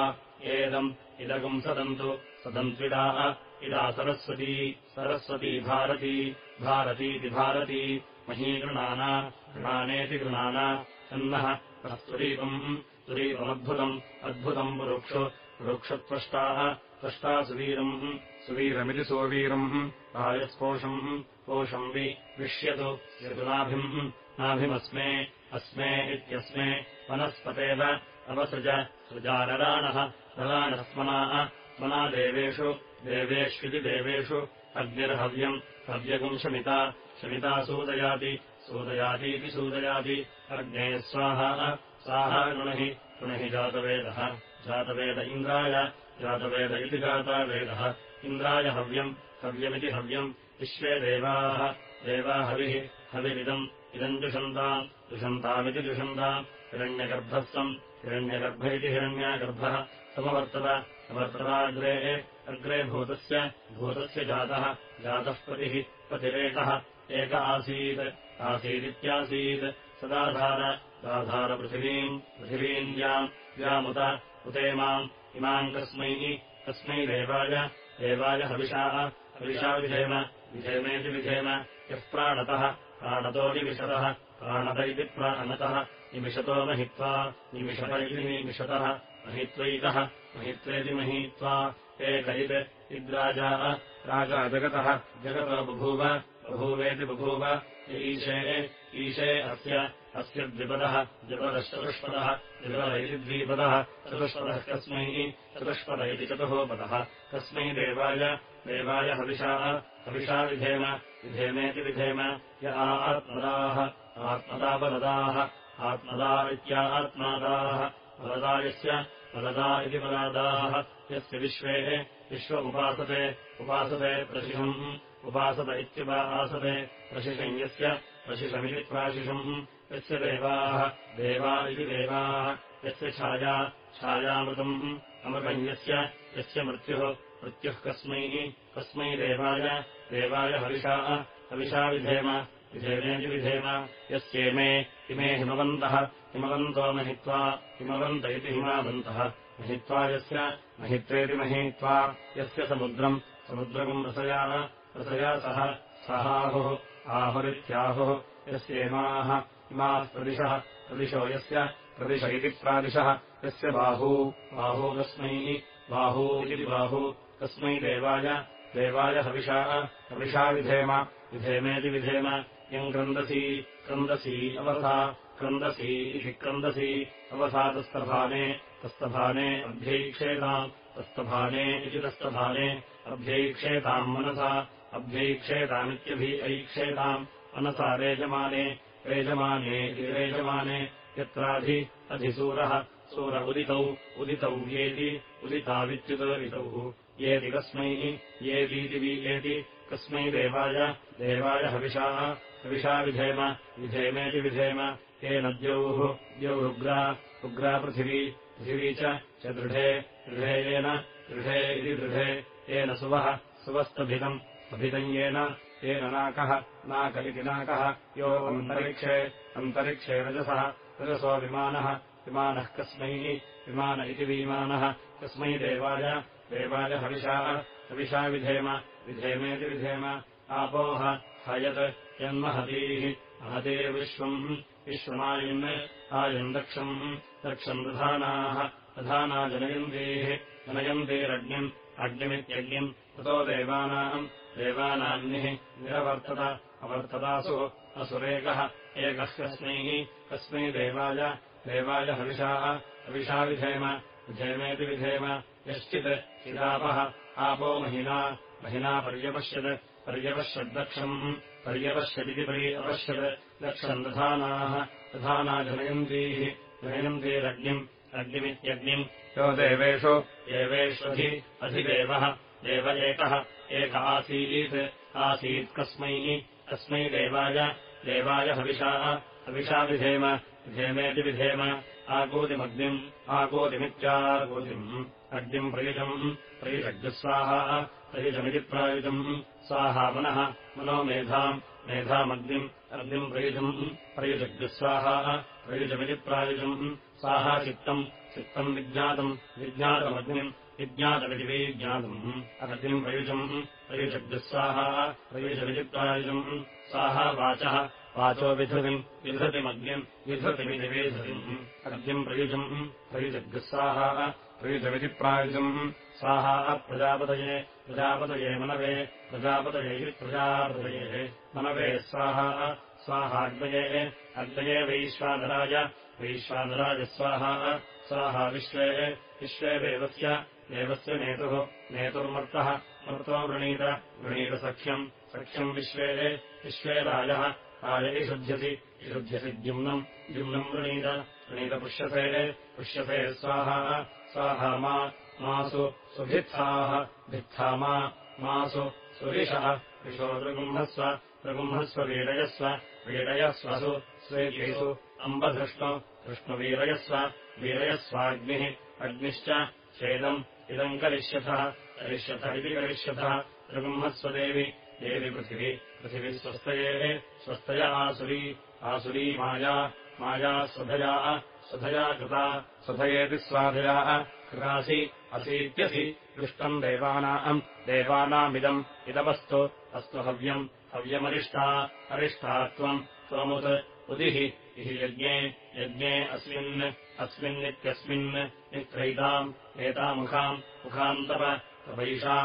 एदम् इदगुम् सदन्तु सदन्त्विडाः इदा सरस्वती सरस्वती भारती भारतीति भारती महीगृणाना गृणानेति गृणाना तन्नः तस्तुरीपम् तुरीपमद्भुतम् अद्भुतम् पुरुक्षु पुरुक्षत्वष्टाः त्वष्टा सुवीरम् सुवीरमिति सुवीरम् राजस्पोषम् पोषम् वि विष्यतु यदुनाभिम् नाभिमस्मे अस्मे इत्यस्मे वनस्पतेव अवसृज सृजानराणः रराणस्मनाः देवेषु देवेष्विति देवेषु अग्निर्हव्यम् हव्यगुम् शमिता शमिता सूदयाति सूदयातीति सूदयाति अग्ने स्वाहा साहा गृणहि गृणहि जातवेदः जातवेद इन्द्राय जातवेद इति जातावेदः इन्द्राय हव्यम् हव्यमिति हव्यम् विश्वे देवाः देवा हविः हविरिदम् इदम् दुषन्ताम् दुषन्तामिति दुषन्ताम् हिरण्यगर्भस्थम् हिरण्यगर्भ इति हिरण्यागर्भः समवर्तत समवर्तताग्रे अग्रे भूतस्य भूतस्य जातः जातः पतिः पतिरेकः एक आसीत् आसीदित्यासीत् सदाधार दाधारपृथिवीम् पृथिवीम् याम् व्यामुत उतेमाम् इमाम् कस्मै कस्मै देवाय देवाय हविषाः हविषा विधेम विधेमेति विधेम यः प्राणतः प्राणतोनिविशतः प्राणत इति प्राणतः निमिषतो महित्वा निमिषत निमिषतः महित्वैकः महित्वेति महीत्वा एक इत् इद्राजाः राजा जगतः जगतो बभूव बभूवेति बभूव ईशे ईशे अस्य अस्य द्विपदः द्विपदश्चतुष्पदः द्विपद इति द्विपदः चतुष्पदः कस्मै चतुष्पद इति चतुःपदः कस्मै देवाय देवाय हविषाः हविषा विधेम विधेमेति विधेम य आत्मदाः आत्मदापलदाः आत्मदा इत्यात्मादाः वलदा यस्य वलदा इति वलादाः यस्य विश्वे विश्व उपासते प्रशिषम् उपासत इत्युपासते प्रशिषम् यस्य प्रशिषमिति प्राशिषम् यस्य देवाः देवा इति देवाः यस्य छाया छायामृतम् अमृतम् यस्य मृत्युः मृत्युः कस्मै कस्मै देवाय देवाय हविषाः हविषा विधेम विधेमेति विधेम यस्येमे इमे हिमवन्तः हिमवन्तो महित्वा हिमवन्त इति हिमावन्तः। महित्वा यस्य महित्वेति महीत्वा यस्य समुद्रम् समुद्रकम् रसया रसया सह सहाहुः आहुरित्याहुः यस्येमाः इमाः प्रदिशः प्रदिशो यस्य प्रदिश इति प्रादिशः यस्य बाहू बाहू कस्मै बाहू इति बाहू कस्मै देवाय देवाय हविषा हविषा विधेम विधेमेति विधेम यम् क्रन्दसी अवसा क्रन्दसी इति क्रन्दसी अवसा तस्तभाने तस्तभाने अभ्यैक्षेताम् तस्तभाने इति तस्तभाने अभ्यैक्षेताम् मनसा अभ्यैक्षेतामित्यभि ऐक्षेताम् मनसा रेजमाने रेजमाने इति रेजमाने यत्राधि अधिसूरः सूर उदितौ उदितौ येति उदितावित्युतरितौ येति कस्मै येतीति वीयेति कस्मै देवाय देवाय हविषाः हविषा विधेम विधेमेति विधेम येन द्यौः द्यौरुग्रा उग्रा पृथिवी पृथिवी च दृढे दृढे येन दृढे इति दृढे येन सुवः सुवस्तभितम् अभितम् येन नाकः नाक इति नाकः यो अन्तरिक्षे अन्तरिक्षे रजसः रजसो विमानः विमानः कस्मै विमान इति विमानः कस्मै देवाय देवाय हविषाः हविषा विधेम विधेमेति विधेम आपोह हयत् यन्महतीः। महतीर्विश्वम् विश्वमायन् आयम् दक्षम् दक्षम् दधानाः दधाना जनयन्तीः जनयन्तीरग्निम् अग्निमित्यग्निम् ततो देवानाम् देवानान्निः निरवर्तत अवर्ततासु असुरेकः एकः कस्मैः कस्मै देवाय देवाय हविषाः हविषा विधेम विधेमेति विधेम यश्चित् चिदापः आपो महिना महिना पर्यपश्यत् पर्यपश्यद्दक्षम् पर्यपश्यदिति परि अपश्यत् दक्षम् दधानाः दधाना जनयन्तीः जनयन्तीरग्निम् अग्निमित्यग्निम्। यो देवेषु। देवेष्वधि अधिदेवः देव एकः एक आसीत् आसीत् कस्मै कस्मै देवाय देवाय हविषाः हविषा विधेम विधेमेति विधेम आकूतिमग्निम् आकूतिमित्याकूतिम् अग्निम् प्रयुजम् प्रयुजग्स्वाहा प्रयुजमिति प्रायुजम्। स्वाहा मनः मेधाम् मेधामग्निम् अग्निम् प्रयुजम्। प्रयुजग्स्वाहा प्रयुजमिति प्रायुजम्। स्वाहा चित्तम् चित्तम् विज्ञातम् विज्ञातमग्निम् विज्ञातमिति विज्ञातम्। अग्निम् प्रयुजम् प्रयुजग्स्वाहा प्रयुजमिति प्रायुजम्। स्वाहा वाचः वाचो विधृतिम् विधृतिमग्निम् विधृतिमिति विधृतिम्। अग्निम् प्रयुजम् प्रयुजग्स्वाहा प्रयुजमिति प्रायुजम्। स्वाहा प्रजापतये प्रजापतये मनवे प्रजापतये प्रजापतये। मनवे स्वाहा स्वाहाग्नये अग्नये वैश्वानराय वैश्वानराय स्वाहा स्वाहा विश्वे देवस्य देवस्य नेतुः नेतुर्मर्तः मर्तो वृणीत वृणीतसख्यम् सख्यम् विश्वे विश्वे राजः राज इषुध्यसि इषुध्यसि द्युम्नम् द्युम्नम् वृणीत वृणीतपुष्यसे पुष्यसे स्वाहा स्वाहा मा मासु सुभित्थाः भित्था मासु सुरिषः ऋषो दृगुम्भस्व प्रगुम्हस्व वीरयस्व वीरयस्वसु स्वेकेषु अम्बधृष्णु धृष्णुवीरयस्व वीरयस्वाग्निः अग्निश्च छेदम् इदम् करिष्यथः करिष्यथ इति करिष्यथः प्रगुम्हस्वदेवि देवि पृथिवी पृथिवी स्वस्तये स्वस्तया आसुरी आसुरी माया माया स्वधयाः स्वधया कृता स्वधयेति स्वाधयाः कृतासि असीत्यसि दृष्टम् देवानाम् देवानामिदम् इदमस्तु अस्तु हव्यम् हव्यमरिष्टा अरिष्टा त्वम् त्वमुत् उदिः इह यज्ञे यज्ञे अस्मिन् अस्मिन्नित्यस्मिन् नित्रैताम् एतामुखाम् मुखान्तप तपैषा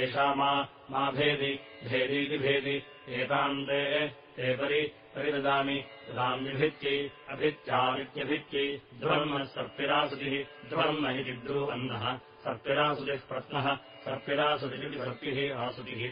एषा मा भेदि भेदीति भेदि एतान्ते ते परि परिददामि ददाम्यभित्यै अभित्यामित्यभित्यै ध्वर्मः सर्पिरासुतिः ध्वर्म इति ब्रूवन्नः सर्पिरासुतिः प्रत्नः सर्पिरासुतिरिति सर्पिः आसुतिः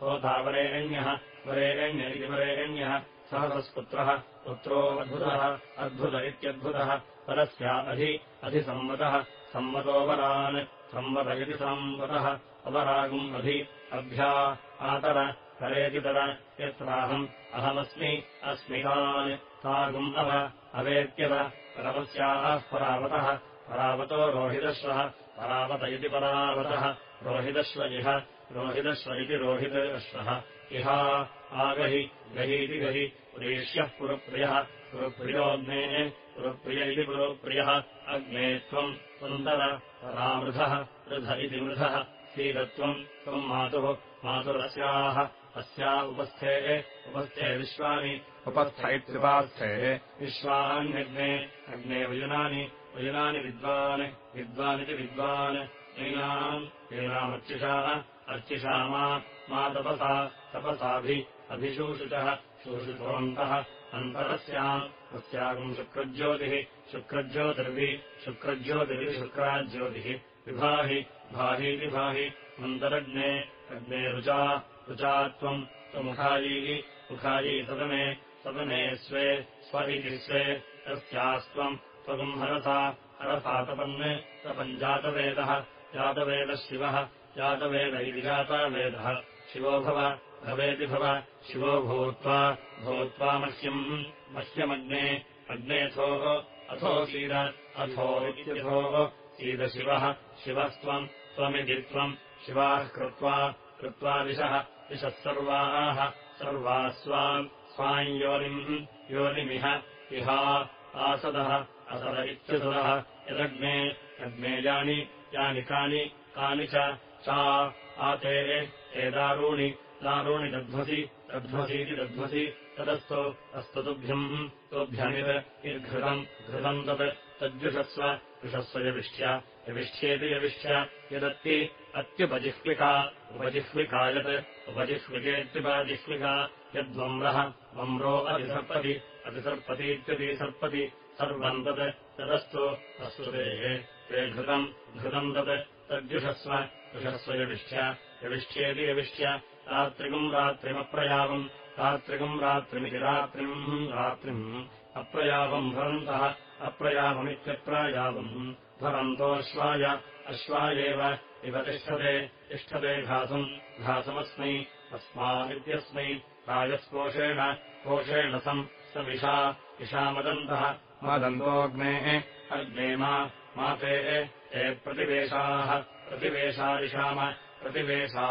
होता वरेण्यः वरेण्य इति वरेण्यः सहसस्पुत्रः पुत्रो अद्भुतः अद्भुत इत्यद्भुतः परस्या अधि अधिसंवतः संवतोऽवरान् संवत इति संवतः अवरागुम् अधि अभ्या आतर तरेतितर यत्राहम् अहमस्मि अस्मि तान्। तागुम् अव अवेत्यव परमस्याः परावतः। परावतो रोहितश्वः। परावत इति परावतः। रोहितश्व इह रोहितश्व इति रोहितश्वः। इहा आगहि गहीति गहि। प्रेष्यः पुरुप्रियः। पुरुप्रियोऽग्नेः पुरुप्रिय इति पुरुप्रियः। अग्ने त्वम् त्वन्दर परामृधः वृध इति मृधः सीदत्वम् त्वम् मातुः मातुरस्याः अस्या उपस्थेः उपस्थे विश्वानि उपस्थ इत्युपास्थेः विश्वान्यग्ने अग्ने वयुनानि वयुनानि विद्वान् विद्वानिति विद्वान् एनाम् एनामर्चिषाः अर्चिषा मा तपसा तपसाभि अभिशूषितः शोषितवन्तः अन्तरस्याम् तस्यागम् शुक्रज्योतिः शुक्रज्योतिर्वि शुक्रज्योतिरिति शुक्राज्योतिः विभाहि भाहीति भाहि अन्तरग्ने अग्ने रुचा रुचा त्वम् त्वमुखायीः मुखायी सदने सदने स्वे स्व इति स्वे तस्यास्त्वम् त्वगम् हरसा तपन् तपञ्जातवेदः जातवेदः शिवः जातवेद इति जातावेदः शिवो भव भवेति भव शिवो भूत्वा भूत्वा मह्यम् मह्यमग्ने अग्नेथोः अथो सीद अथो इत्यथोः सीदशिवः शिवस्त्वम् त्वमिति त्वम् शिवाः कृत्वा कृत्वा दिशः दिशः सर्वाः सर्वा स्वाम् योनिम् योनिमिह इहा आसदः असद इत्यसदः यदग्ने अग्ने यानि यानि कानि कानि च सा आते ते दारूणि दारूणि दध्वसि दध्वसीति दध्वसि तदस्तु अस्तु तुभ्यम् तुभ्यमिव निर्घृतम् घृतम् तत् यविष्ठ्य यविष्ठ्येति यविष्ठ्य यदत्ति अत्युपजिह्विका उपजिह्विका यत् उपजिह्विकेत्युपजिह्विका यद्वम्रः वम्रो अधिसर्पति अतिसर्पतीत्यतिसर्पति सर्वम् तत् तदस्तु अस्तु ते घृतम् घृतम् तत् तद्युषस्व युषस्व यविष्ठ्य यविष्ठ्येति यविष्ठ्य रात्रिकम् रात्रिमप्रयावम् रात्रिकम् रात्रिमिति रात्रिम् रात्रिम् अप्रयावम् भवन्तः अप्रयावमित्यप्रयावम् भवन्तोऽश्वाय अश्वायेव इव तिष्ठते तिष्ठते घासम्। घासमस्मै अस्मादित्यस्मै राजस्पोषेण कोषेण सम् स विषा विषामदन्तः मदन्तोऽग्नेः अग्ने मा ते ते प्रतिवेशाः। प्रतिवेशारिषाम प्रतिवेशा।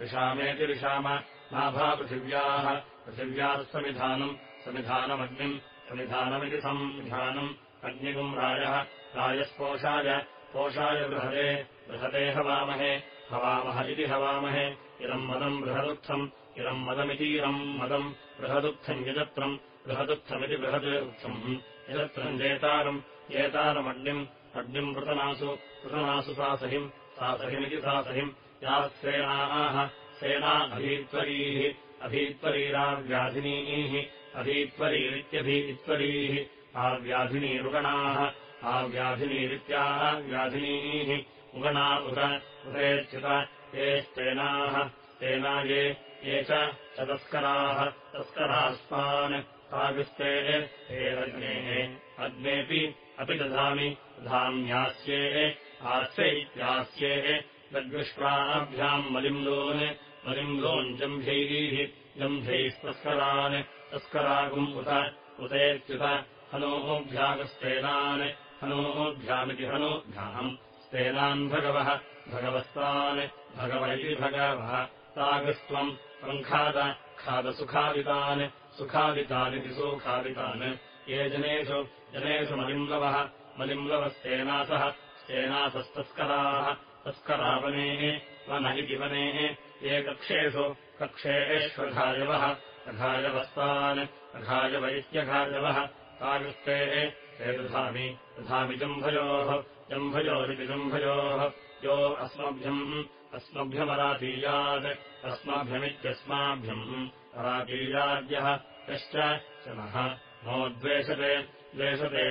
विषामेति विषाम नाभापृथिव्याः पृथिव्याः समिधानम् समिधानमग्निम् समिधानमिति संविधानम् अग्निगुम् राजः राजस्पोषाय पोषाय बृहदे बृहदे हवामहे हवामः इति हवामहे। इदम् मदम् बृहदुत्थम् इदम् मदमितीरम् मदम् बृहदुत्थम् यजत्रम् बृहदुत्थमिति बृहद् उत्थम्। यजत्रम् जेतारम् एतारमग्निम् अग्निम् वृतनासु वृतनासु सासहिम् सासहिमिति सासहिम्। याः सेनाः सेना अभीत्वरीः अभीत्वरीराव्याधिनीः अभीत्वरीरित्यभीत्वरीः आव्याधिनीरुगणाः आव्याधिनीरित्याः व्याधिनीः उगणा उत ये स्तेनाः स्तेना ये ये च तस्कराः तस्करास्मान् ताविस्ते हेरग्नेः अग्नेऽपि अपि दधामि दधाम्यास्ये आस्ये इत्यास्ये दग्विष्वाभ्याम् मलिम्लोन् मलिम्लोन् जम्भ्यैः जम्भ्यैः तस्करान् तस्करागुम् उत उतेत्युत हनोभ्यागस्तेनान् हनोभ्यामिति हनोभ्याम् स्तेनान् भगवः भगवस्तान् भगव इति भगवः तागस्त्वम् त्वम् खाद खादसुखादितान् सुखादितानिति सुखादितान्। ये जनेषु जनेषु मलिम्लवः मलिम्लवस्तेनासः स्तेनासस्तस्कराः तस्करावनेः वन इति वनेः ये कक्षेषु कक्षेष्वघायवः अघायवस्तान् अघायव इत्यघायवः तागस्तेः ते दधामि दधामि जम्भयोः जम्भयोरिति जम्भयोः यो अस्मभ्यम् अस्मभ्यमरातीयात् अस्मभ्यमित्यस्माभ्यम् अरातीयाद्यः यश्च जनः नो द्वेषते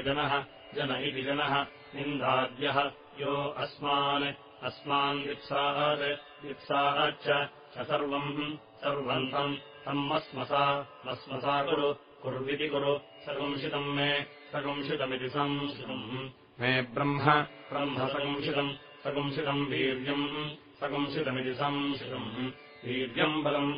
जनः जन इति जनः निन्दाद्यः यो अस्मान् अस्मान् वित्सात् वित्साच्च च सर्वम् सर्वम् तम् तम् मस्मसा मस्मसा कुरु कुर्विति कुरु सर्वंशितम् मे सर्वंशितमिति संशितम्। मे ब्रह्म ब्रह्म सगंशितम् सगंशितम् वीर्यम् सगंशितमिति संशितम्। वीर्यम् बलम्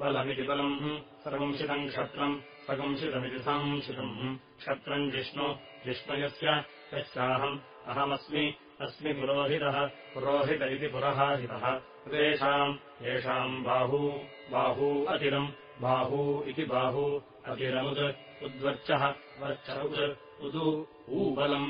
बलमिति बलम् सर्वंशितम् क्षत्रम् सगंशितमिति संशितम्। क्षत्रम् जिष्णु जिष्णयस्य यस्याहम् अहमस्मि अस्मि पुरोहितः पुरोहित इति पुरहाहितः तेषाम् येषाम् बाहू बाहू अतिरम् बाहू इति बाहू अतिरमुद् उद्वर्चः वर्च उद् ऊबलम्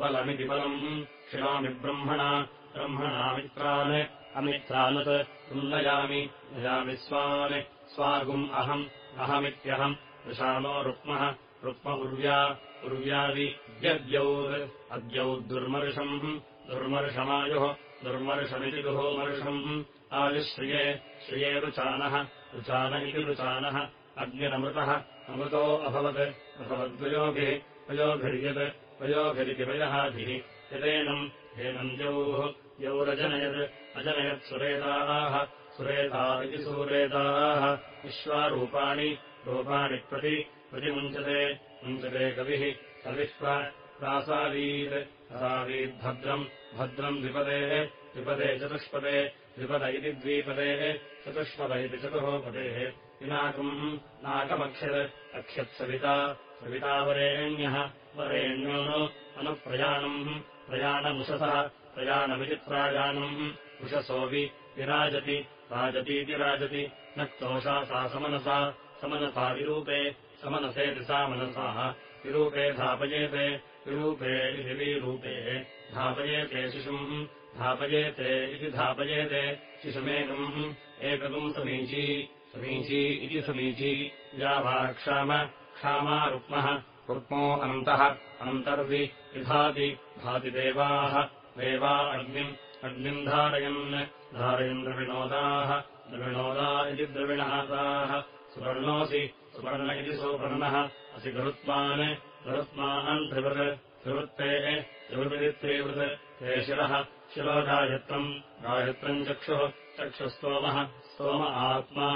बलमिति बलम्। क्षिणामि ब्रह्मणा ब्रह्मणा मित्रान् अमित्रानुत् उन्नयामि नयामि स्वान् स्वागुम् अहम् अहमित्यहम् विशालो रुक्मः रुक्म उर्व्या उर्व्यादिद्यद्यौर् अद्यौ दुर्मर्षम् दुर्मर्षमायुः दुर्मर्षमिति दुहोमर्षम्। आयुश्रिये श्रिये रुचानः रुचान इति रुचानः। अग्निरमृतः अमृतो अभवत् अभवद्वयोभिः वयोभिर्यत् वयोभिरिति वयहाभिः यदेनम् एनम् द्यौः द्यौरजनयत् अजनयत् सुरेताः सुरेता इति सुरेताः। विश्वारूपाणि रूपाणि प्रति प्रतिमुञ्चते मुञ्चते कविः कविः प्रासावीत् असावीद्भद्रम् भद्रम् द्विपदेः द्विपदे चतुष्पदे द्विपद इति द्विपदेः चतुष्पद इति चतुरोपदेः विनाकम् नाकमक्षत् अक्षत्सविता सवितावरेण्यः वरेण्यो अनुप्रयाणम् प्रयाणमुषसः प्रयाणमिति प्रायाणम् उषसोऽपि विराजति राजतीति राजति न क्तोषा सा समनसा समनसा विरूपे समनसेति सा मनसाः विरूपे धापयेते विरूपे इति विरूपे। धापयेते शिशुम् धापयेते इति धापयेते। शिशुमेकम् एकम् समीची समीची इति समीची। या वा क्षाम क्षामा रुक्मः। रुक्मो अनन्तः अनन्तर्वि विभाति भाति देवाः। देवा अग्निम् अग्निम् धारयन्। धारयन् द्रविणोदाः। द्रविणोदा इति द्रविणहाताः सुवर्णोऽसि सुवर्ण इति सुवर्णः असि गरुत्मान् गरुत्मान् त्रिवृत् त्रिवृत्तेः त्रिवृदित्रीवृत् ते शिरः शिरो गायत्रम् गायत्रम् चक्षुः चक्षुस्तोमः स्तोम आत्मा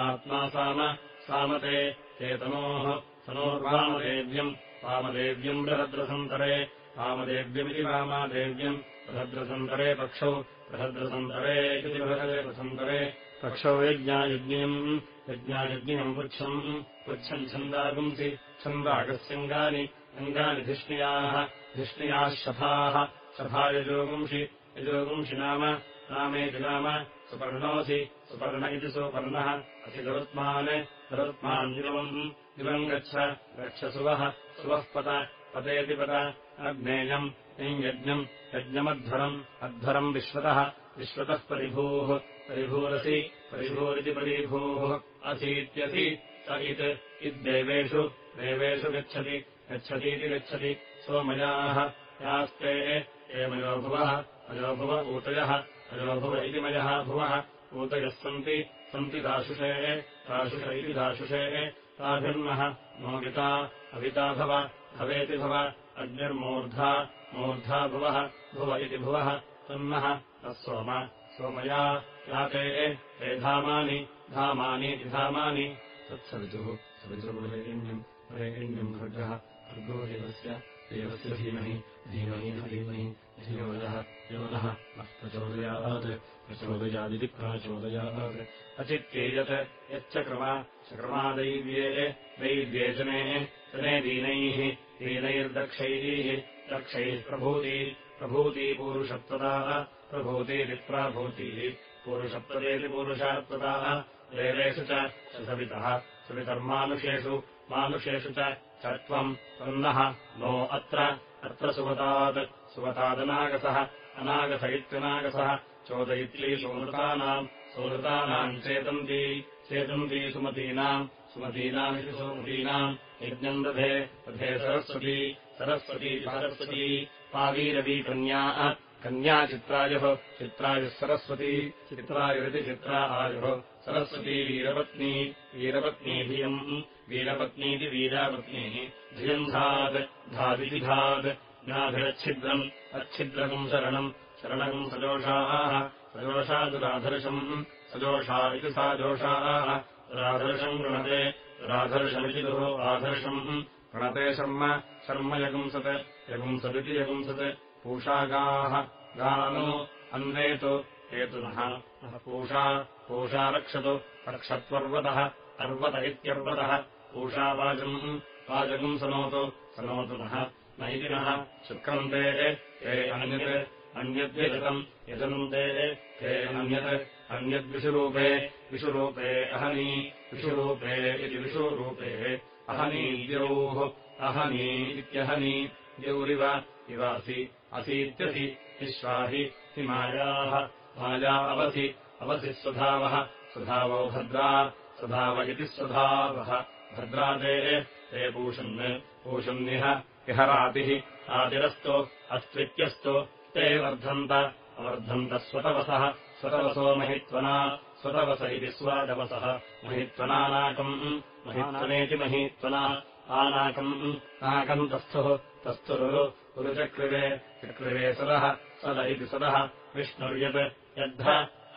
आत्मा साम सामते ते तनोः तनोर्वामदेव्यम् वामदेव्यम् बृहद्रसन्तरे वामदेव्यमिति वामादेव्यम् बृहद्रसन्तरे पक्षौ बृहद्रसन्तरे इति बृहद्रसन्तरे पक्षौ यज्ञायज्ञम् यज्ञायज्ञम् पुच्छम्। पुच्छम् छन्दागुंसि छन्दागस्यङ्गानि अङ्गानि धिष्णियाः धिष्णियाः शफाः शफा यजोगुंषि नाम नामेति नाम सुपर्णोऽसि सुपर्ण इति सुपर्णः असि गरुत्मान् गरुत्मान् दिवम् गच्छ गच्छ सुवः पत पतेति पत अग्नेयम् यञ्यज्ञम् यज्ञमध्वरम् अध्वरम् विश्वतः विश्वतः परिभूः परिभूरसि परिभूरिति परिभूः असीत्यसि स इत् इद्देवेषु देवेषु गच्छति गच्छतीति गच्छति सोमयाः यास्ते ये मयो भुवः मयो भुव ऊतयः मयो भुव इति मयः भुवः ऊतयः सन्ति सन्ति दाशुषे दाशुष इति दाशुषे ताभिर्मः मोगिता अविता भव भवेति भव अग्निर्मूर्धा मूर्धा भुवः भुव इति भुवः तन्नः तत्सोम सोमया याते ते धामानि धामानीति धामानि। तत्सवितुः सवितुर्वरेण्यम् वरेण्यम् भर्गः भर्गो देवस्य देवस्य धीमहि धीमहि धीमहि धियो यः यो नः नः प्रचोदयात् प्रचोदयादिति प्राचोदयात् अचित्येयत् यच्चक्रमा चक्रमादैव्ये दैव्ये जने जने दीनैः दीनैर्दक्षैः दक्षैः प्रभूति प्रभूति पूरुषत्वदाः प्रभूतिरिति प्राभूतिः पूरुषत्वदेति पूरुषात्वदाः देवेषु च सवितः सवितर्मानुषेषु मानुषेषु च त्वम् त्वन्नः नो अत्र अत्र सुवतात् सुवतादनागसः अनागस इत्यनागसः चोदयित्री सुमृतानाम् सुमृतानाम् चेतन्ती चेतन्ती सुमतीनाम् सुमतीनामिति सुमतीनाम् यज्ञम् दधे दधे सरस्वती सरस्वती सरस्वती पावीरवी कन्याः चित्रायुः चित्रायुः सरस्वती चित्रायुरिति चित्रा आयुः सरस्वती वीरपत्नी वीरपत्नी धियम् वीरपत्नीति वीरापत्नीः धियम् धात् धादिति धात् ज्ञाभिरच्छिद्रम् अच्छिद्रकम् शरणम् शरणकम् सजोषाः सजोषादुराधर्षम् सजोषा इति सा जोषाः राधर्षम् गृणते राधर्षमिति दुः आधर्षम् गृणते शर्म शर्म यगुंसत् यगुंसदिति यगुंसत् पूषागाः गानो अन्वेतु हेतुनः। पूषा पूषा रक्षतु रक्षत्वर्वतः अर्वत इत्यर्वतः। पूषावाजम् वाजगम् सनोतु सनोतु नैतिनः शुक्रन्ते हे अन्यत् अन्यद्व्यजतम् यजन्ते हे अन्यत् अन्यद्विषुरूपे विषुरूपे अहनी विषुरूपे इति विषुरूपे अहनी द्यौः अहनी इत्यहनी द्यौरिव इवासि असीत्यसि विश्वाहि हि मायाः माया अवसि अवसिः स्वधावः। स्वधावो भद्रा स्वधाव इति स्वधावः। भद्राते ते पूषन् पूषन्निह इह रातिः। आतिरस्तु अस्त्वित्यस्तु ते वर्धन्त। अवर्धन्त स्वतवसः। स्वतवसो महित्वना स्वतवस इति स्वादवसः। महित्वनानाकम् महित्वनेति महीत्वना। आनाकम् नाकम् तस्थुः तस्थुरुरु उरुचक्रिवे चक्रिवे सदः सद इति सदः विष्णुर्यत् यद्ध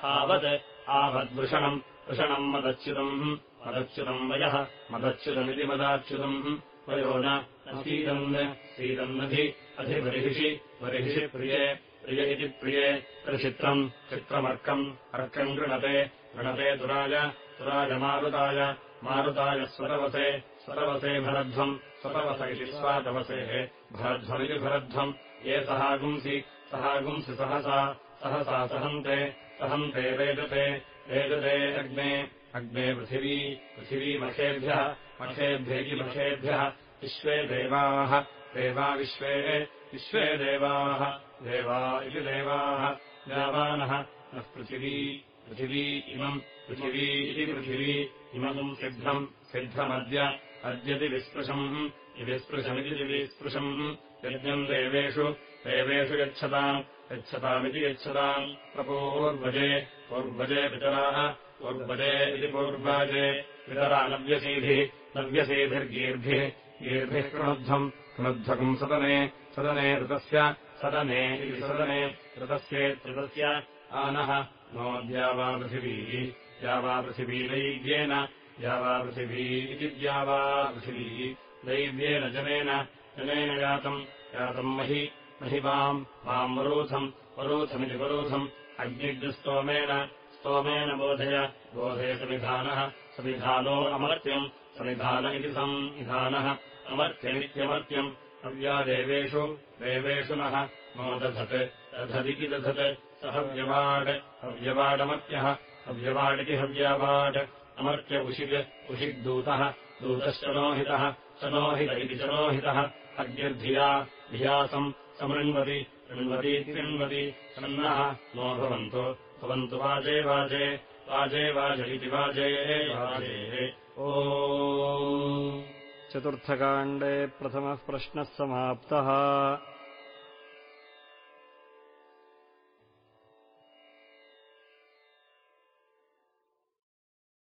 आवत् आवद्वृषणम् वृषणम् मदच्युतम् मदच्युतम् वयः मदच्युतमिति मदाच्युतम्। वयो न सीदन् सीदन्नधि अधिबर्हिषि बर्हिषि प्रिये प्रिय इति प्रिये। त्रिचित्रम् चित्रमर्कम् अर्कम् गृणते गृणते तुराय तुरायमारुताय मारुताय स्वरवसे स्वरवसे भरध्वम्। स्वरवस इति स्वादवसेः। भरध्वमिति भरध्वम्। ये सहागुंसि सहागुंसि सहसा। सहसा सहन्ते सहन्ते वेदते। वेदते अग्ने अग्ने पृथिवी पृथिवीमखेभ्यः मखेभ्यैति मखेभ्यः विश्वे देवाः। देवा विश्वे विश्वे देवाः। देवा इति देवाः। देवानः नः पृथिवी पृथिवी इमम्, पृथिवी इति पृथिवी। इमम् सिद्धम्, सिद्धमद्य अद्यति विस्पृशम् विस्पृशमिति विस्पृशम् यज्ञम् देवेषु देवेषु गच्छताम् यच्छतामिति यच्छताम्। प्रपूर्वजे पूर्वजे पितराः पूर्वजे इति पूर्वाजे। पितरा नव्यसीभिः नव्यसीभिर्गीर्भिः गीर्भिः कृणध्वम् कृणध्वकम् सदने सदने ऋतस्य सदने इति सदने ऋतस्येत्तस्य आनः नो द्यावापृथिवीः द्यावापृथिवी दैव्येन द्यावापृथिवी इति द्यावापृथिवी दैव्येन जनेन जनेन यातम् यातम् महि महिवाम् वाम् वरूथम् वरूथमिति वरूथम्। अग्निग्स्तोमेन स्तोमेन बोधय बोधय समिधानः समिधानो अमर्त्यम् समिधान इति संविधानः। अमर्त्यमित्यमर्त्यम्। हव्यादेवेषु देवेषु नः। नो दधत् दधदिति दधत्। स हव्यवाड् हव्यवाडमर्त्यः हव्यवाडिति हव्यावाड् अमर्त्य उषिग् उषिग्दूतः दूतश्चनोहितः चनोहित इति चनोहितः अग्निर्धिया धियासम् समृण्वति ऋण्वतीति ऋण्वति सन्नः नो भवन्तु भवन्तु वाजे वाजे वाजे वाज इति वाजे चतुर्थकाण्डे प्रथमः प्रश्नः समाप्तः